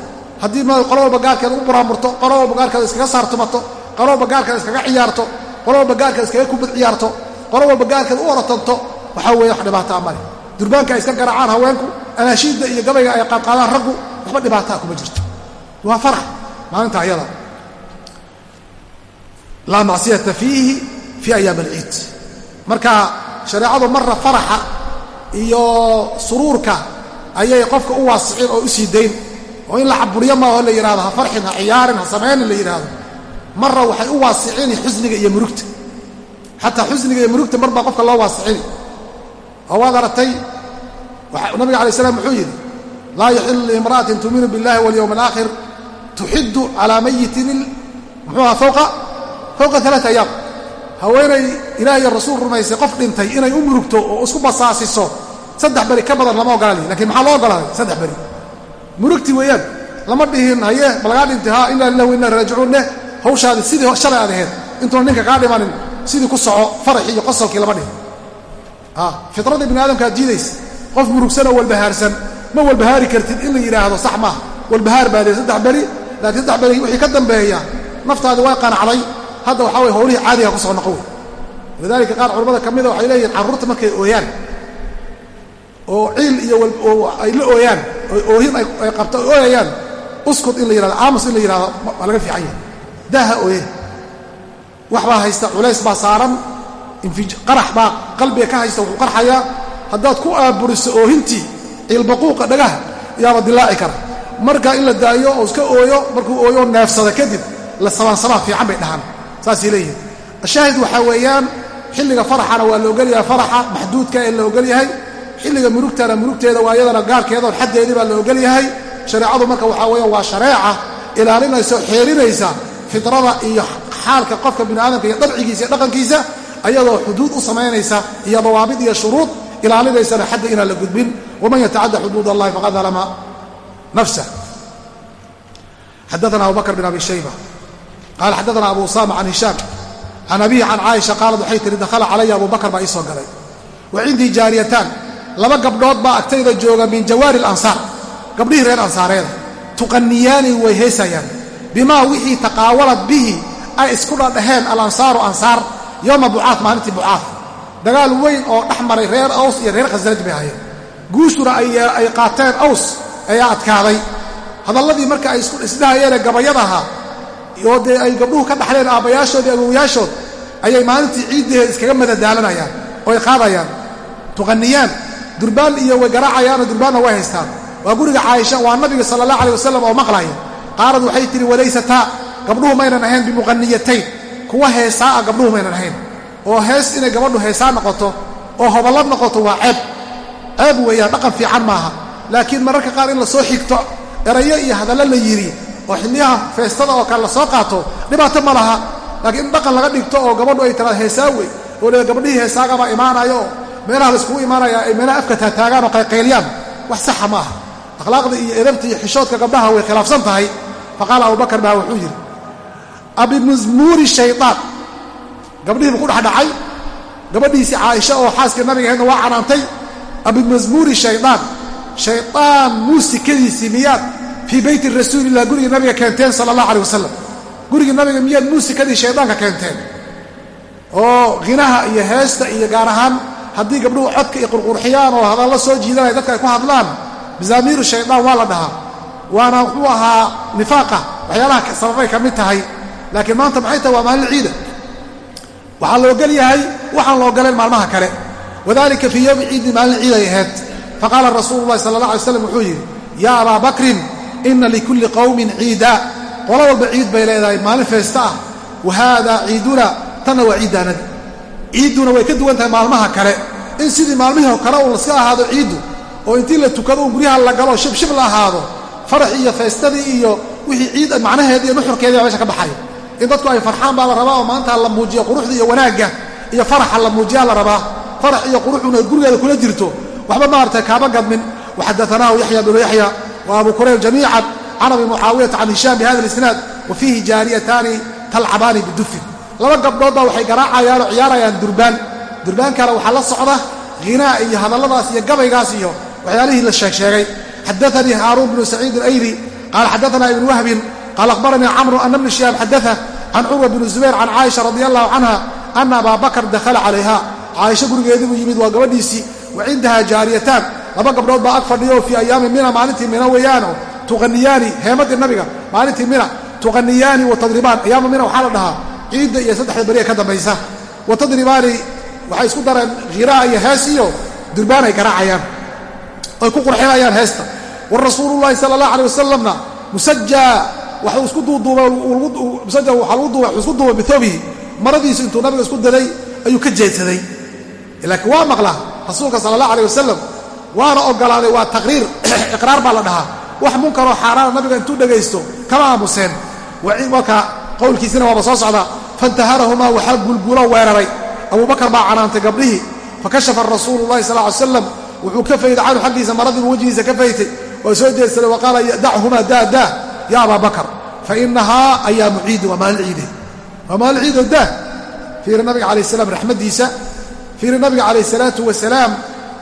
Haddii qolo walba gaarkeeda u buraamurto qolo walba gaarkeeda iskaga saartumato qolo walba gaarkeeda iskaga ciyaarto qolo walba gaarkeeda iskaga kubad ciyaarto qolo walba gaarkeeda u orotanto waxaa weeye wax dhibaataa male durbaanka ay iska garaacaan haweenku anaashiidda iyo gabayga ay qaadqaadaan raggu waxba dhibaataa kuma jirto. Waa farax maalinta ayada. Laa macsiyata fiihi fii ayaam alciid. Marka shareecadu marra faraxa iyo suruurka ayay qofka u waasicin oo u sii dayn. Oo in la caburiyo maaho la yidhahdo ha farxin ha ciyaarin ha samaynin la yidhaahdo marra waxay u waasicini xusniga iyo murugta. Xataa xusniga iyo murugta mar baa qofka loo waasicini oo waad aragtay nabiga alay slam wuxuu yidhi laa yaxilu liimra'atin tuuminu biاllahi walyowm alaakhir tuxiddu calaa mayitin muxuuha fowqa alaat ayaam haweenay ilaah rasuul rumaysay qof dhintay inay u murugto oo isku basaasiso saddex beri ka badan lama ogolaali lakiin maxaa loo ogolaaday saddex beri. Murugti weeyaan lama dhihin haye malagaa dhintay ha inaa lilah wa inaa hawshaadi sidii shalay aad ahayd intuuna ninka kaa dhimanin sidii ku soco faraxii iyo qosolkii lama dhihin fitrada bini aadamkaad jiidaysa qof murugsanoo walbahaarsan. Ma walbahaari kartid in la yidhaahdo sax maaha walbahaar baa dee saddex beri laakiin saddex beri wixii ka dambeeya naftaadi way qanacday. Hadda waxaa weye howlihii caadiga ku soo noqo wey walidaalika qaar culamada ka mida waxay leeyihiin carruurta markay ooyaan. Oo ciil iyo ay la ooyaan oo oohin ay qabto ay ooyayaan. Uskud in la yihahdo aamus in la yihahdo waa laga fiican yahay. Daaha ooye wax baa haysta culays baa saaran qarax baa qalbiga ka haysta wuxuu qarxayaa. Haddaad ku aaburiso oohintii ciilbaquuqa dhagaha yaaba dilaaci kara. Marka in la daayo oo iska ooyo markuu ooyo neefsada kadib la sabaansabaa fiican bay dhahaan. Saasay leeyihiin ashaahid waxaa weeyaan xilliga faraxana waa la ogolyahay faraxa maxduudka ee la ogolyahay xilliga murugtana murugteeda waa iyadana gaarkeeda on xaddeedii baa la ogolyahay shareecadu marka waxaa weeyaan waa shareeca ilaalinaysa oo xeerinaysa fidrada iyo xaalka qofka bini aadamka iyo dabcigiisa iyo dhaqankiisa ayadoo xuduud u samaynaysa iyo dawaabid iyo shuruud ilaalinaysana xadda inaan la gudbin. Waman yatacadda xuduud allahi faqad dalama nafsah xadaana abu bakr bin abi shayba. Qaala xadaana abu usama can hishaam. Can abihi can caaisha qaalad waxay tihi dakhala calaya abu bakr baa ii galay. Wa cindii jaariyataan laba gabdhood baa agtayda jooga min jawaari alansaar gabdhihii reer ansaareeda. Tuqaniyaani way heesayaan bimaa wixii taqaawalad bihi ay isku dhadhaheen alansaaru ansaar yowma bucaad maalintii bucaad dagaal weyn oo dhex maray reer aws iyo reer khasraj bay hayeen. Guushuna ay qaateen aws ayaa adkaaday. Hadalladii marka ay isdhahayeene gabayadaha oo dee ay gabdhuhu ka dhaxleen aabbayaashood iyo agowayaashood ayay maalintii ciiddeeda iskaga madadaalanayaan oo ay qaadayaan tuqaniyaan durbaan iyo way garaacayaanoo durbaanna way haystaan. Waa guriga caaisha waa nabiga sala allah aleh wasalam oo maqlaya qaalad waxay tihi walaysataa gabdhuhu maynan ahayn bimuqaniyatayn kuwa heesaa gabdhuhu maynan ahayn oo hees inay gabadhu heesaa noqoto oo hoballad noqoto waa ceeb. Ceeb weeyaan dhaqan fiican maaha. Laakiin mararka qaar in la soo xigto erayo iyo hadallo la yidhi oo xilliyaha feestada oo kale la soo qaato dhibaato ma laha. Laakiin in dhaqan laga dhigto oo gabadhu ay tiraad heesaawe oo le gabadhihii heesaagabaa imaanayo. Oo meelaha la iskugu imaanaya ay meelaha afka taataagaan oo qayqayliyaan wax saxa ma aha akhlaaqda iyo edabta iyo xishoodka gabdhaha way khilaafsan tahay. Faqaala abubakar baa wuxuu yidhi abimazmuuri shayaan gabdhihii buu ku dhexdhacay. Gabadhiisii caaisha oo xaaskii nabigaheedna waa canaantay. Abimazmuuri shayaan shayaan muusikadiisii miyaad fii beyti rasuulilah gurigii nabiga keenteen sala allah aleh wasalam gurigii nabiga miyaad muusikadii shaydaanka keenteen. Oo hinaha iyo heesta iyo gaar ahaan haddii gabdhuhu codka iyo qurqurxiyaan oo hadallo soo jiidanaya dadka ay ku hadlaan mazaamiiru shaydaan waa la dhahaa. Waana wuxuu ahaa nifaaqa waxyaalaha sababay ka mid tahay laakiin maanta maxay tahay waa maalin ciida waxaa la ogol yahay waxaan la ogoleen maalmaha kale. Wadalika fii yowmi ciidi maalin ciiday ahayd. Faqaala rasuulu llahi sala allah alay slam wuxuu yidhi yaa abaa bakrin ina likulli qowmin ciida. Qolo walba ciid bay leedahay maalin feesta ah. Wa haada ciiduna tanna waa ciiddaanadi ciidduna way ka duwan tahay maalmaha kale. In sidii maalmihii kale uu laska ahaado ciiddu oo intii la tukado un guryaha la galo shibshib la ahaado faraxii iyo feestadii iyo wixii ciid macnaheedii iyo nuxurkeedii meesha ka baxaya in dadku ay farxaan baa la rabaa oo maanta la muujiyo quruxda iyo wanaagga iyo faraxa la muujiyaa la rabaa. Farax iyo quruxuna gurigeeda kula jirto. Waxba maaragtay kaaba gadmin. Waxadaanaahu yaxya bnu yaxya wa abu kurayb jamiican can abi mucaawiyata can hishaam bihada alisnaad wa fiihi jaariyataani talcabaani bidufin laba gabdhood waxay garaacayaan oo ciyaarayaan durbaan. Durbaankana waxaa la socda hinaa iyo hadalladaas iyo gabaygaas iyo waxyaalihii la sheegsheegay xadaanii haaruun bnu saciid alayli qaala xadaana ibnu wahbin qaala akhbaranii camru ana bni shihaab xadaa can curwa bni zubayr can caaisha radi allahu canha ana abaa bakr dakhala calayha caaisho gurigeedii buu yimid waa gabadhiisii wa cindaha jaariyataan laba gabdhood baa ag fadhiya oo fii ayaami mina maalintii mina weeyaano tuqaniyaani heemadii nabiga maalintii mina tuqaniyaani wa tadribaan ayaama mina waxaa la dhahaa ciidda iyo saddexda beriya ka dambaysa wa tadribaani waxay isku dareen khiraa iyo hees iyo durbaan ay garaacayaan oy ku qurxinayaan heesta wa rasuulullahi sala allah musajaa waxuu isku duuduubamusaja waxaa lagu duuba isku duubay bithoobihi maradiisu intuu nabiga isku daday ayuu ka jeedsaday. Laakiin waa maqlaa rasuulka sala allah alay wasalam waana ogolaaday waa taqriir [clears throat] iqraar baa la dhahaa. Wax munkaroo xaaraana nabiga intuu dhegaysto kama aamuseen. Marka qowlkiisina waaba soo socdaa faintaharahumaa waxaa gulgulo weeraray. Abubakar baa canaantay gabdhihii fakashafa rasuulu llahi sal ly slam wuxuu ka fayday canhu xaggiisa maradiibu wejigiisa ka faytay waa soo jeedsaday wa qaala dachumaa daa daa ya abaa bakar fainahaa ayaamu ciidi waa maalin ciide waa maalin ciidoo daa fiiri nabiga calayh salaam raxmaddiisa fiiri nabiga calayh salaatu wasalaam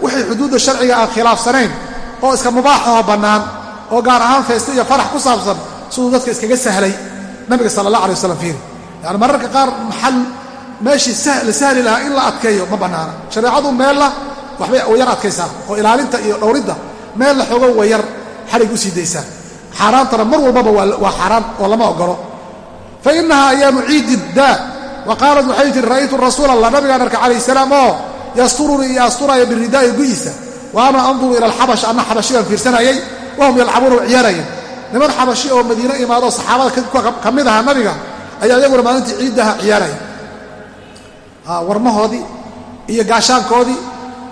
waxay xuduudda sharciga aan khilaafsanayn oo iska mubaaxaho bannaan oo gaar ahaan feesta iyo farax ku saabsan siduu dadka iskaga sahlay nabiga sala allah alay waslam fiiri yani mararka qaar maxal meeshii la sahli lahaa in la adkeeyo ma bannaana shareecadu meella waxbay way yar adkaysaa oo ilaalinta iyo dhowridda meel la xogo way yar u sii daysaa xaaraantana mar walbaba waa xaaraan oo lama ogolo fa innahaa ayaamu ciidin daa wa qaalat waxay tihi ra'aytu rasuula allah nabigaan arka calayh salaam oo yasturunii iyo biridaa'i gu'iisa anduru ila alxabash anna xabashigan fiirsanayay wahum yalcabuuna wa ciyaarayeen. Niman xabashi oo madiine imaadoo saxaabada ka mid ahaa nabiga ayaa iyaguna maalintii ciiddaha ciyaaraya warmahoodii iyo gaashaankoodii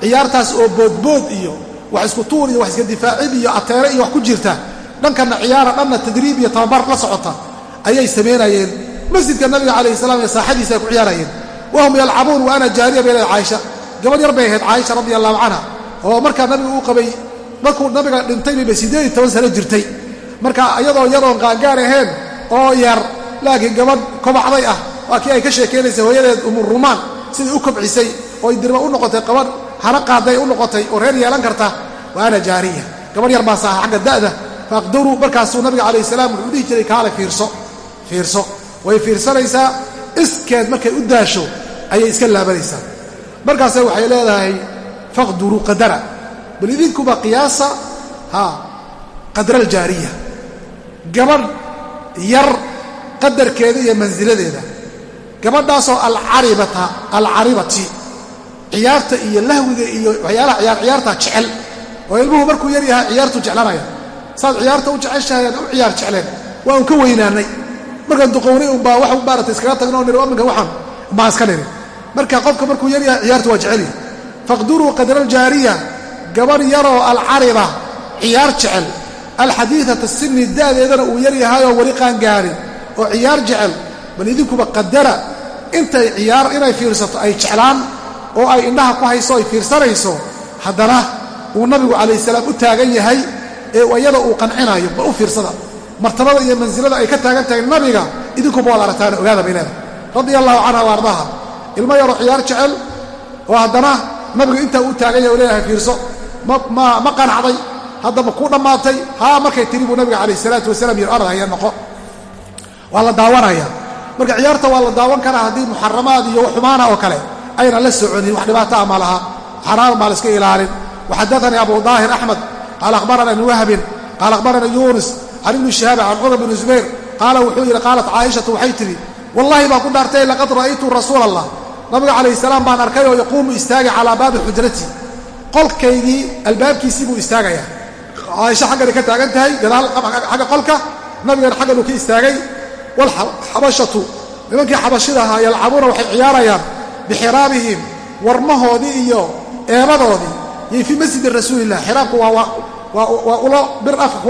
ciyaartaas oo boodbood iyo wax isku tuur iyo wax iska difaacid iyo ateere iyo wax ku jirta dhankanna ciyaara dhanna tadriib iyo tababar la socota ayay samaynayeen masjidka nabiga calayhi salam iyo saaxadiisa ay ku ciyaarayeen. Wahum yalcabuun wa ana jaariya bay leedahay caaisha. Gabadh yar bay ahayd caaisha radi allahu canha oo markaa nabiga uu qabay markuu nabiga dhintay bayba siddeed iyo toban sano jirtay. Marka iyadoo yadoon qaangaar ahayn oo yar laakiin gabadh kobacday ah waa kii ay ka sheekaynaysay hooyadeed umurumaan sidai u kobcisay oo dirba u noqotay qabadh hana qaaday u noqotay oo reer yeelan karta. Wa ana jaariya. Gabadh yar baas aha xagga da'da faaqdaruu markaasuu nabiga calayh salaam wuxuu dhihi jiray kaale fiirso fiirso. Way fiirsanaysaa iskeed markay u daasho ayay iska laabanaysaa. Markaase waxay leedahay faqduruu qadara. Bal idinkuba qiyaasa haa qadra aljaariya gabadh yar qadarkeeda iyo mansiladeeda gabadhaasoo alcaribati. Ciyaarta iyo lahwiga iyo waxyaalaha ciyaar ciyaarta jecel. Oo ilmuhu markuu yar yahay ciyaartu jeclanaya saad ciyaarta u jeceshahayaan u ciyaar jecleen. Waa un ka weynaanay. Markaan duqownay unbaa wax maarata iskaga tagno niri aminka waxaan baan iska niri marka qofka markuu yar yahay ciyaartu waa jecelyahy faqduruu qadra aljaariya gabarh yaroo alcariba ciyaar jecel. Alxadiidata sinni da'deedana uu yar yahayoo weli qaangaarin oo ciyaar jecel. Bal idinkuba qadara. Intay ciyaar inay fiirsato ay jeclaan oo ay indhaha ku hayso ay fiirsanayso haddana uu nabigu calayh salaam u taagan yahay ee iyada uu qancinayo ba u fiirsada. Martabada iyo mansilada ay ka taagan tahay nabiga idinkuba waad aragtaan ogaada bay leedahay. Radia allahu canha wa ilmo yaroo ciyaar jecel oo haddana nabigu intaa uu taagan yahay u leeyahay fiirso. Ma qanacday haddaba ku dhammaatay haa markay tiri buu nabiga calayh salaatu wasalaam yidhi orad haya noqo. Waa la daawanaya. Marka ciyaarta waa la daawan karaa haddii muxaramaad iyo xumaana oo kale ayna la soconin wax dhibaataa ma laha. Xaraan baa la iska ilaalin. Waxadaanii abu daahir axmed qaala akhbarana ibn wahbin qaala akhbarana yunis can ibni shihaab can cumar bni zubayr qaala wuxuu yidhi qaalat caaishatu waxay tidhi wallahi baan ku dhaartay laqad ra'aytu rasuula allah nabiga calayh salaam baan arkay oo yaquumu istaagay calaa baabi xujrati qolkaygii albaabkiisii buu istaagayaa caaisha xaggana ka taagan tahay gadaal xagga qolka nabigana xagganuu ka istaagay walxabashatu nimankii xabashida ahaa yalcabuuna waxay ciyaarayaan bixiraabihim warmahoodii iyo eebadoodii iyo fii masjidi rasuulilah xiraabku waa ulo bir afka ku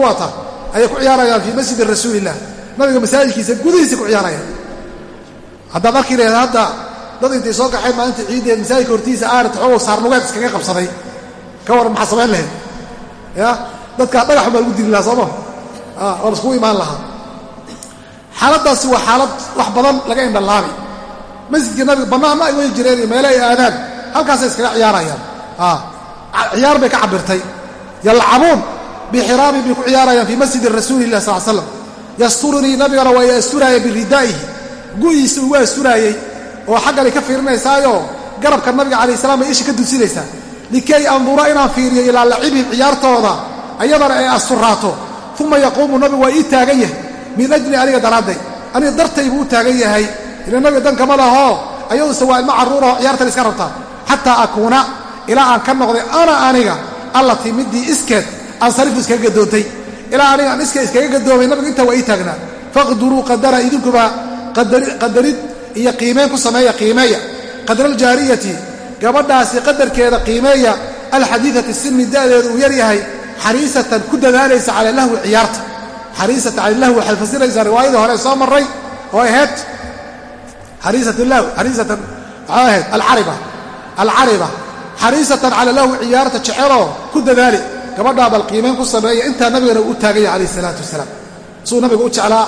ayay ku ciyaarayaan fii masjidi rasuulilah nabiga masaajidkiisa gudihiisa ku ciyaarayaan. Haddaad arki lahayd hadda dad intay soo kaxayn maalinta ciiddeed masaajidka hortiisa aarat xoogow saarnugeed iskaga qabsaday. Ka waran maxaa samayn lahayd? Ya? Dadkaa dhagaxun baa lagu dili lahaa sooma waa laskugu imaan lahaa. Xaaladdaasi waa xaalad wax badan laga indhalaabi masjidkii nabiga bannaanna ay way jireen iyo meele ay aadaan. Halkaasay iskaga ciyaarayaan ciyaar bay ka cabirtay yalcabuun bixiraabi bay ku ciyaarayaan fii masjidi rasuulilah sal slam yasturunii nabigana waa asturaaya biridaa'ihi gu'iisa ugu asturaayey oo xagganay ka fiirinaysaayoo garabka nabiga calayh salam bay isha ka dusinaysaa likay andura inaan fiiriyo ilaa lacibihim ciyaartooda ayadana ay asturaato uma yaquumu nabigu waa ii taagan yahay. Min ajli aniga daraadday. Aniga dartay buu u taagan yahay. Ila nabiga dankama lahoo ayaduse waa ilmo carruurahoo ciyaartan iska rabtaa. Xataa akuuna ilaa aan ka noqday ana aniga allatii middii iskeed aan sarifu iskaga gadoontay. Ilaa aniga aan iska iskaga gadoomay nabiga intaa waa ii taagnaa. Faqduruu qadara idinkuba qadarid iyo qiimeyn ku sameeya qiimeeya. Qadraljaariyati gabadhaasi qadarkeeda qiimeeya. Alxadiidati sinni da'deedu uu yar yahay xariisatan ku dadaalaysa cala lahwi ciyaarta. Xariisatan cala lahwi waxay fasiraysaa riwaayadii hore soo marray oo ahayd xariisatan alcariba xariisatan cala lahwi ciyaarta jeceloo ku dadaali. Gabadhaa bal qiimeyn ku sameeya intaa nabigana uu u taaganya calayh isalaatu wasalaam. Suu nabiga u jeclaa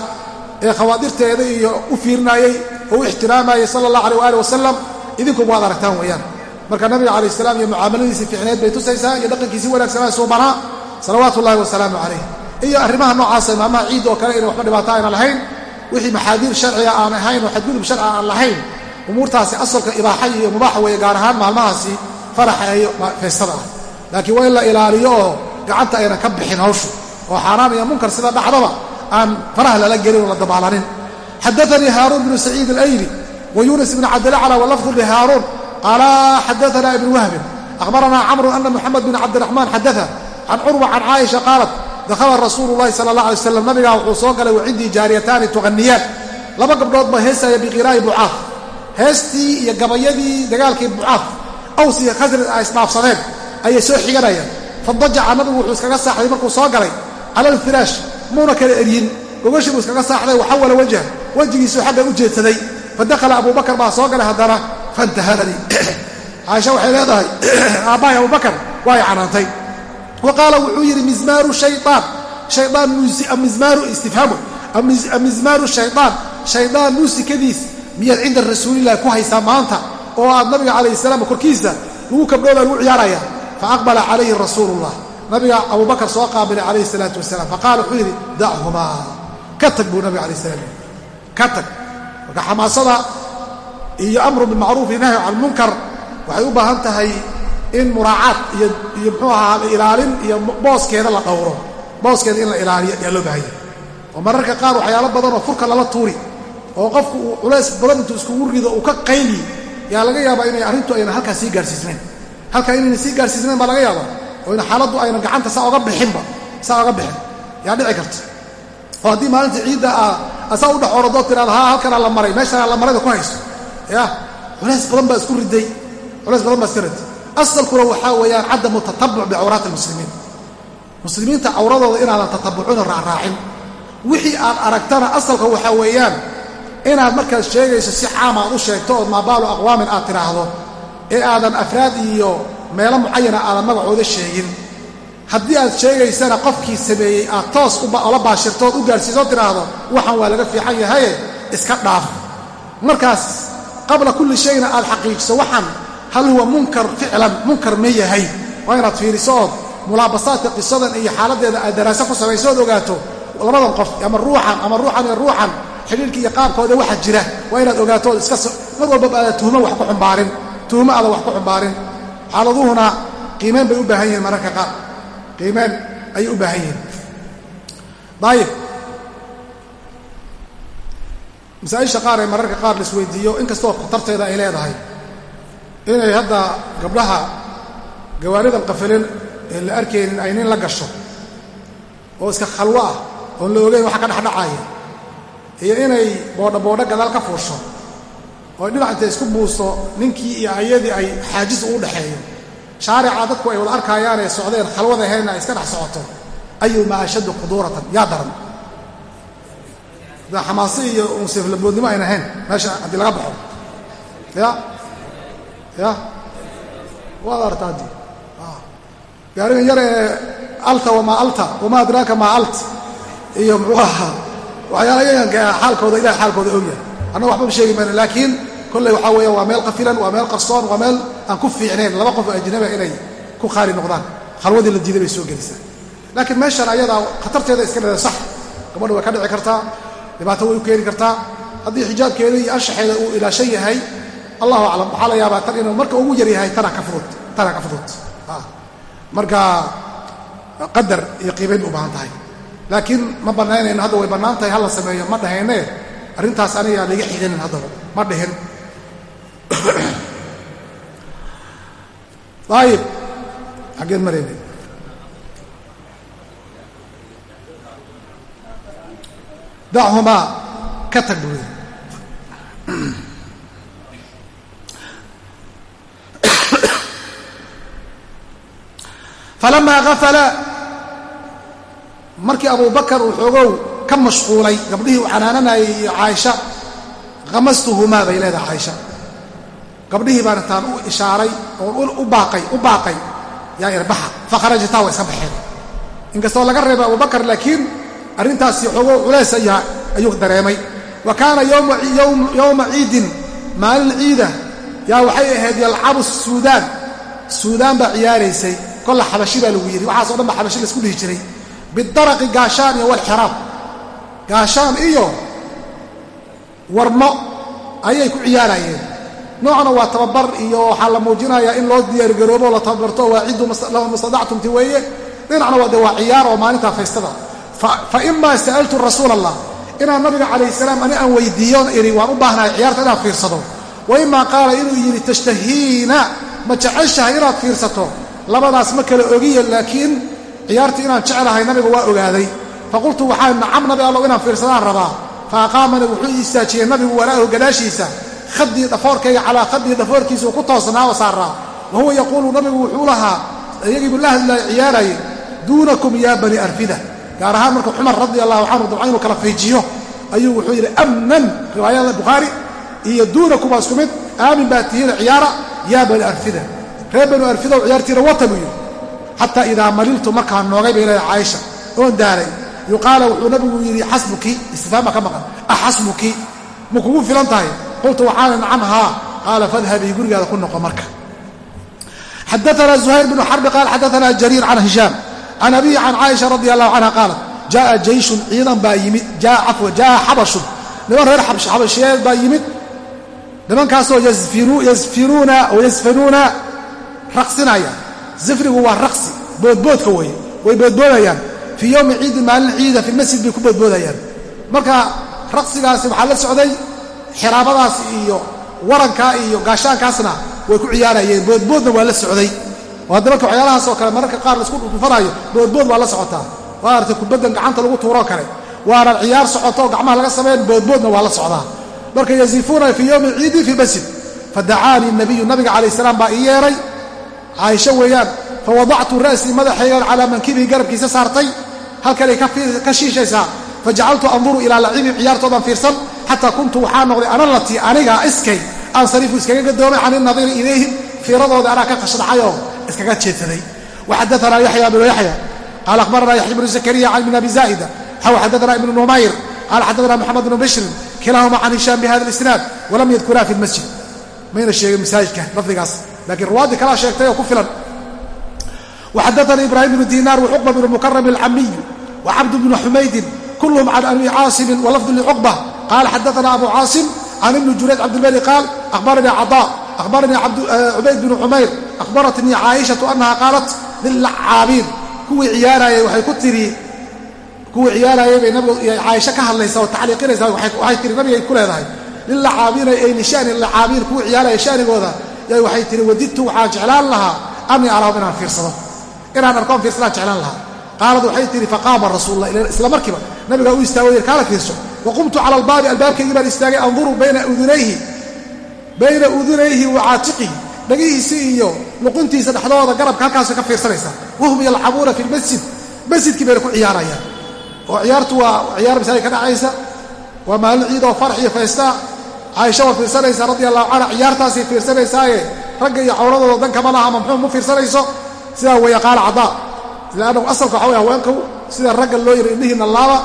ee khawaadirteeda iyo u fiirinaayey oo u ixtiraamayey sala allah aleh waali wasalam idinkuba waad aragtaan weeyaan. Marka nabiga calayh salaam iyo mucaamaladiisii fiicneed bay tusaysaa iyo dhaqankiisii wanaagsanaa suubanaa salawaatu ullahi wasalaamu calayh iyo arrimaha noocaasa maalmaha ciid oo kale inay waxba dhibaato ayna lahayn wixii maxaadiir sharciga aan ahayn oo xadgudub sharciga aan lahayn umuurtaasi asalka ibaaxa iyo mubaaxa weeye gaar ahaan maalmahaasi faraxa iyo feestada ah. Laakiin waa in la ilaaliyo oo gacanta ayna ka bixin hawshu. Oo xaaraan iyo munkar sida dhacdaba aan faraha lala gelin oo la dabaalanin xadaanii haaruun bnu saciid alayli wa yunis bn cabdilacla walafdu lihaaruun qaala xadaana ibn wahbin akhbaranaa camru ana muxamed bin cabdiraxmaan xadaa can curwa can caaisha qaalat dakhala rasuulu llahi sala allah alay slam nabigaa wuxuu soo galay wa cindii jaariyataani tuqaniyaan laba gabdhood baa heesaya biqiraa'i bucaaf. Heestii iyo gabayadii dagaalkii bucaaf aws khasrad ay isdhaafsadeen ayay soo xiganayaan fadajaca nabigu wuxuu iskaga saaxday markuu soo galay. Cala alfiraash muuna kala eryin. Gogashii buu iskaga saaxday waxawala wajha wejigiisuu xagga u jeedsaday. Fadakhala abubakar baa soo galay haddana fantaharanii caaisha [clears throat] waxay leedahay [clears throat] aabbahay abubakar waa y canaantay. Wa qaala wuxuu yidhi mizmaaru shayaan shayaan mizmaaru istifhaamu. Mizmaaru shayaan shaydaan muusikadiis miyaad cinda rasuulillahi ku haysaa maanta oo aad nabiga calayh salaam korkiisa lagu kabdhooda lagu ciyaaraya faaqbala calayhi rasuulullah. Nabiga abubakar soo qaabilay calayhi salaatu wasalaam faqaala wuxuu yidhi dachumaa ka tag buu nabiga alayh salam ka tag. Marka xamaasada iyo amru bilmacruuf iyo nahyu can munkar waxay u baahan tahay in muraacaad iyo iyo muxuu ahaa ilaalin iyo booskeeda la dhowro. Booskeeda in la ilaaliyo ayaa loo baahanya oo mararka qaar waxyaalo badan oo furka lala tuuri oo qofku uu culays badan intuu iskugu rido uu ka qayli yaa laga yaabaa inay arrintu ayna halkaas sii gaarsiisnayn. Halkaa inayna sii gaarsiisnayn baa laga yaabaa oo xaaladdu ayna gacanta saa oga bixinba saa oga bixin. Yaa dhici karta. Oo haddii maalinta ciidda a saa u dhex orodoo tiraada haa halkanaa la maray meeshanaa la marayda ku hayso ya culays badan baa isku riday. Culays badan baa iska riday. Asalkuna waxaa weeyaan cadamu tatabuc bicawraati almuslimiin. Muslimiinta cawradooda inaadan tatabucino raacraacin. Wixii aad aragtana asalka waxaa weeyaan inaad markaad sheegayso si caam aad u sheegto ood maabaalu aqwaamin aad tidhaahdo ee aadan afraad iyo meelo mucayana aadan magacooda sheegin. Haddii aad sheegaysana qofkii sameeyey aad toos ola baashirto ood u gaadhsiisoo tidhaahdo waxaan waa laga fiican yahaye iska dhaaf. Markaas qabla kulli shayna aad xaqiijiso waxaan hal huwa munkar ficlan munkar ma yahay. Waa inaad fiiriso ood mulaabasaadka qisadan iyo xaaladdeeda aad daraaso ku samayso ood ogaato labadan qof ama ruuxan ama ruuxan iyo ruuxan xidhiirka iyo qaabkooda waxa jira waa inaad ogaato ood iska mar walbaba aada tuhmo wax ku xumbaarin. Tuhmo aadan wax ku xumbaarin. Xaaladuhuna qiimeyn bay u baahan yihiin mararka qaar. Qiimeen ayay u baahan yihiin. Daayib. Masaa-isha qaar ee mararka qaar la isweydiiyo inkastoo khatarteeda ay leedahay inay hadda gabdhaha gawaaridan qafilen ee la arkaynin ay nin la gasho oo iska khalwo ah oon la ogeyn waxa ka dhexdhacaaya iyo inay boodho boodho gadaal ka fuusho oo dhinac intay isku buusto ninkii iyo ayadii ay xaajis uu dhexeeyo shaarica dadku ay wada arkaayaanee socdeen khalwada ahaynna ay iska dhex socoto. Ayumaa ashaddu khuduuratan yaa daran. Xamaase iyo unseflaboodnimo ayna ahayn. Meesha haddii laga baxo. Ya? Ya? Waad arta haddii. Gaarigan yar ee alta wamaa alta? Wamaa adraaka maa alt? Iyo muxuu ahaa waxyaala yayanka xaalkooda ilahay xaalkooda ogyahay. Annaga waxbaba sheegi mayno laakiin kolley waxaa weeya waa meel qafilan waa meel qarsoon waa meel aan ku fiicnayn. Laba qof oo ajnabiga inay ku khaali noqdaan. Khalwadii la diiday bay soo gelaysaa laakiin meeshan ayadaa khatarteeda iska dhada sax. Gabadha way ka dhici kartaa dhibaato way u keeni kartaa. Haddii xijaabkeeda iyo anshaxeeda uu ilaashan yahay allahu aclam. Waxaa la yaabaa tan inuu marka ugu yar yahay tana ka fudud tana ka fudud. Marka qadar iyo qiibayn bay u baahan tahay laakiin ma bannaynayno hadda way bannaan tahay hala sameeyo. Ma dhahayne? Arrintaas aniga laga xiginin haddaba. Ma dhihin. [coughs] Ayib xaggeen maraynay dachumaa ka tag buudi [coughs] [coughs] falamaa afala markii abubakar uu xoogow ka mashquulay gabdhihii uu canaananayay iyo caaisha hamastuhumaa bay leedahay caaisha. Gabdhihii baan intaan u ishaaray oo u baaqay u baaqay yaa irbaxa fakharajataa waa iska baxeen. Inkastoo laga reebay abubakar laakiin arrintaasi xoogow culays ayuu dareemay. Wa kaana yowma ciidin maalin ciida yaa waxay ahayd yalcabu suudaan. Suudaan baa ciyaaraysay kolla xabashi baa lagu yidhi waxaaso dhan ba xabashi la isku dhihi jiray bidaraqi gaashaan iyo walxiraab gaashaan iyo warmo ayay ku ciyaarayeen noocna waa tababar iyo waxaa la muujinayaa in loo diyaargaroobo la tababarto waa ciddu lahu mustadactumti weeye dhinacna waa de waa ciyaar oo maalintaa faystada fa imaa sa'altu rasuula allah inaan nabiga calayh salaam ani aan weydiiyoon idhi waan u baahnahay ciyaarta inaan fiirsado wa imaa qaala inuu yidhi tashtahiina ma jeceshahay inaad fiirsato labadaas ma kala ogiya laakiin ciyaartii inaan jeclahay nabiga waa ogaaday. Faqultu waxaa nacam nabi allow inaan fiirsadaan rabaa. Fa aqaamani wuxuu ii istaajiyey nabigu waraahu gadaashiisa. Khadii dhafoorkayga calaa khadii dhafoorkiisuu ku toosnaa oo saaraa wa huwa yaquulu nabigu wuxuu lahaa iyagiibuu la hadlaaya ciyaarayay duunakum yaa bani arfida. Gaar ahaan marka cumar radi allahu canhu dabcan inuu kala fiijiyo ayuu wuxuu yidhi amnan riwaayada bukhaari iyo duunakum waa isku mid aamin baa tihiina ciyaara yaa bani arfida. Reer banu arfidow ciyaartiina wata buu yidhi xataa idaa maliltu markaan noogay bay leedahay caaisha oon daaray. Yuqaala wuxuu nabigu yidhi xasbuki istifaama ka maqan. Axasbuki ma kugu filan tahay? Qultu waxaana nacam haa qaala fadhabii gurigaada ku noqo marka. Xadaana zuhayr bnu xarbi qaal xadaana jariir can hishaam can abihi can caaisha radi allahu canha qaalat jaaa jayshun ciidan baa yimid cafwa jaaa xabashun niman reer xabashiyeed baa yimid. Nimankaasoo yasfinuuna oo yasfanuuna raqsinaya zifrigu waa raqsi boodboodka weeye. Way boodboodayaan. Fii yowmi ciidin maalin ciida fi masjid bay ku boodboodayaan. Marka waxaa la socday xiraabadaas iyo warankaa iyo gaashaankaasna way ku ciyaarayeen. Boodboodna waa la socday. Oo hadda marka oo kale mararka qaar la isku dhufanaayo boodbood waa la socotaa. Waa artay kubaddan gacanta lagu tuuroo kale waana ciyaar socoto oo gacmaha laga sameyn boodboodna waa la socdaa. Marka yasifuuna fii yowmi ciidin fii masjid. Fadacaanii nabiyu nabiga calayh salaam baa ii yeedhay caaisho weeyaan fa wadactu ra'sii madaxaygan calaa mankibihi garabkiisa saartay. Halkanay ka shiishaysaa fa jacaltu anduru ilaa lacibihim ciyaartoodan fiirsan xataa kuntu waxaa noqday analatii aniga iskay ansarifu iskaga gadoomay can inadiiri ilayhim fiiradooda anaa ka qashadhacayoo iskaga jeedsaday waxadaanaa yaxya bnu yaxya qaala akhbaranaa yaxya bnu zakariya can ibn abi zaa'ida xaw xadaana ibnu numayr qaala xadaana moxamed bnu bishrin kilaahuma can hishaam bihada lisnaad walam yadkuraa fi lmasjid mayna sheegin masaajidka lafdigaas lakiin ruwaaddii kalaa sheegtay oo ku filan. Waxadaanii ibraahim bnu dinaar wacuqba bnu mukaram alcamiy wacabd bnu xumaydin kulluhum can abi caasimin walafdu licuqba qaala xadaana abu caasim can ibni jurayj cabdilbari qaal ahbaranii cadaa ahbaranii cubayd bnu cumayr ahbaratnii caaishatu annaha qaalat lilacaabiin kuwii ciyaarayay waxay ku tiri kuwii ciyaarayay bay nabigu caaisho ka hadlaysa oo tacliiqinaysa waxay tiri nabigay ku leedahay lilacaabiina ay lishani lacaabiin kuwii ciyaaraya shanigooda yay waxay tiri wadidtu waxaan jeclaan lahaa anii arahum inaan fiirsado. Inaan arkoon fiirsadaan jeclaan lahaa. Qaalad waxay tihi faqaama rasuulula isla markiiba nabigaa u istaago yir kaala fiirso. Wa qumtu cala albaabi albaabkaygii baan istaagay anduru bayna udunayhi wa caatiqihi. Dhagihiisi iyo luquntiisa dhexdooda garabka halkaasay ka fiirsanaysaa. Wahum yalcabuuna fi lmasjid masjidkii bayna ku ciyaarayaan. Oo ciyaartu waa ciyaar masaajid ka dhacaysa. Waa maalin ciid oo farx iyo faystaa caaisha waa fiirsanaysaa radia allahu canha ciyaartaasay fiirsanaysaaye ragga iyo cawradooda dankama laha ama muxuu ma fiirsanayso? Sidaa weeye qaala cadaa lannahu asalka waxa wey haweenku sida ragga loo yidhi indhihiina laaba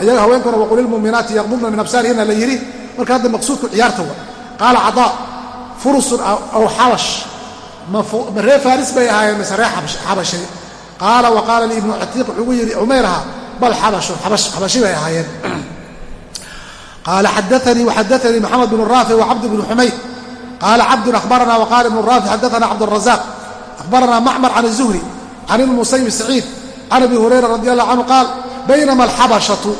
ayaga haweenkuna waqulilmuuminaati yaqbudna min absaarihinna la yidhi marka hadda maqsuudku ciyaarta wa qaala cadaa furusun aw xabash. Ma ree faaris bay ahaayeen mise ree xabashi qaala wa qaala li ibnu catiiq wuxuugu yidhi cumayraha bal xabashun xabashi bay ahaayeen qaala xadaanii waxadaanii maxamed bnu raafic wacabd bnu xumayd qaala cabdun ahbarana waqaala ibnu raafic xadaana cabdrazaq ahbarana macmar can الzuhri can ibn musayib saciid can abi hurayra radi allah canhu qaal baynama alxabashatu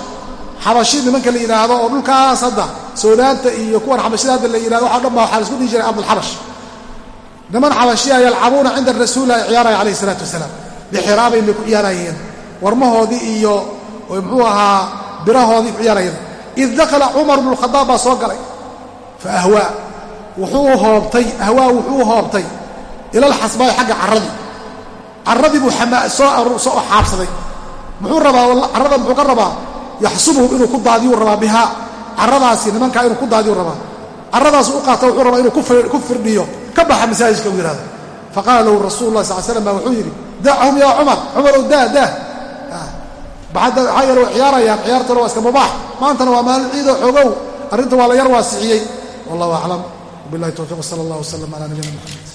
xabashi nimanka la yidhaahdo oo dhulkaas hadda soodaanta iyo kuwan xabashida hadda la yidhahdo waxa dhan ba waxaa la isku dhihi jiray ardulxabash niman xabashiya yalcabuuna cinda rasuuli ay ciyaaraya calayh isalaatu wasalaam bixiraabayn bay ku ciyaarayeen warmahoodii iyo muxuu ahaa birahoodii ku ciyaarayeen id dakala cumar bnu khadaab baa soo galay fa ahwaa wuxuu hoobtay ahwaa wuxuu hoobtay ila alxasbaa'i xagga carradii carradii buu soo xaabsaday muxuu rabaa carrada muxuu ka rabaa yaxsubuhum inuu ku daadiyuu rabaa bihaa carradaasi nimankaa inuu ku daadiyuu rabaa carradaasu u qaata wuxuu rabaa inuu ku firdhiyo ka baxa masaajidka u yihahdo faqaala lahu rasuulu lah sal slam baa wuxuu yidhi dachum yaa cumar cumarow daa daa maxaa yeele way ciyaarayaan ciyaartuna waa iska mubaax maantana waa maalin ciidoo xoogow arrinta waa la yar waasiciyey. Wallahu aclam wabilahi towfiiq sala allah wasalam calaa nabiyina maxamed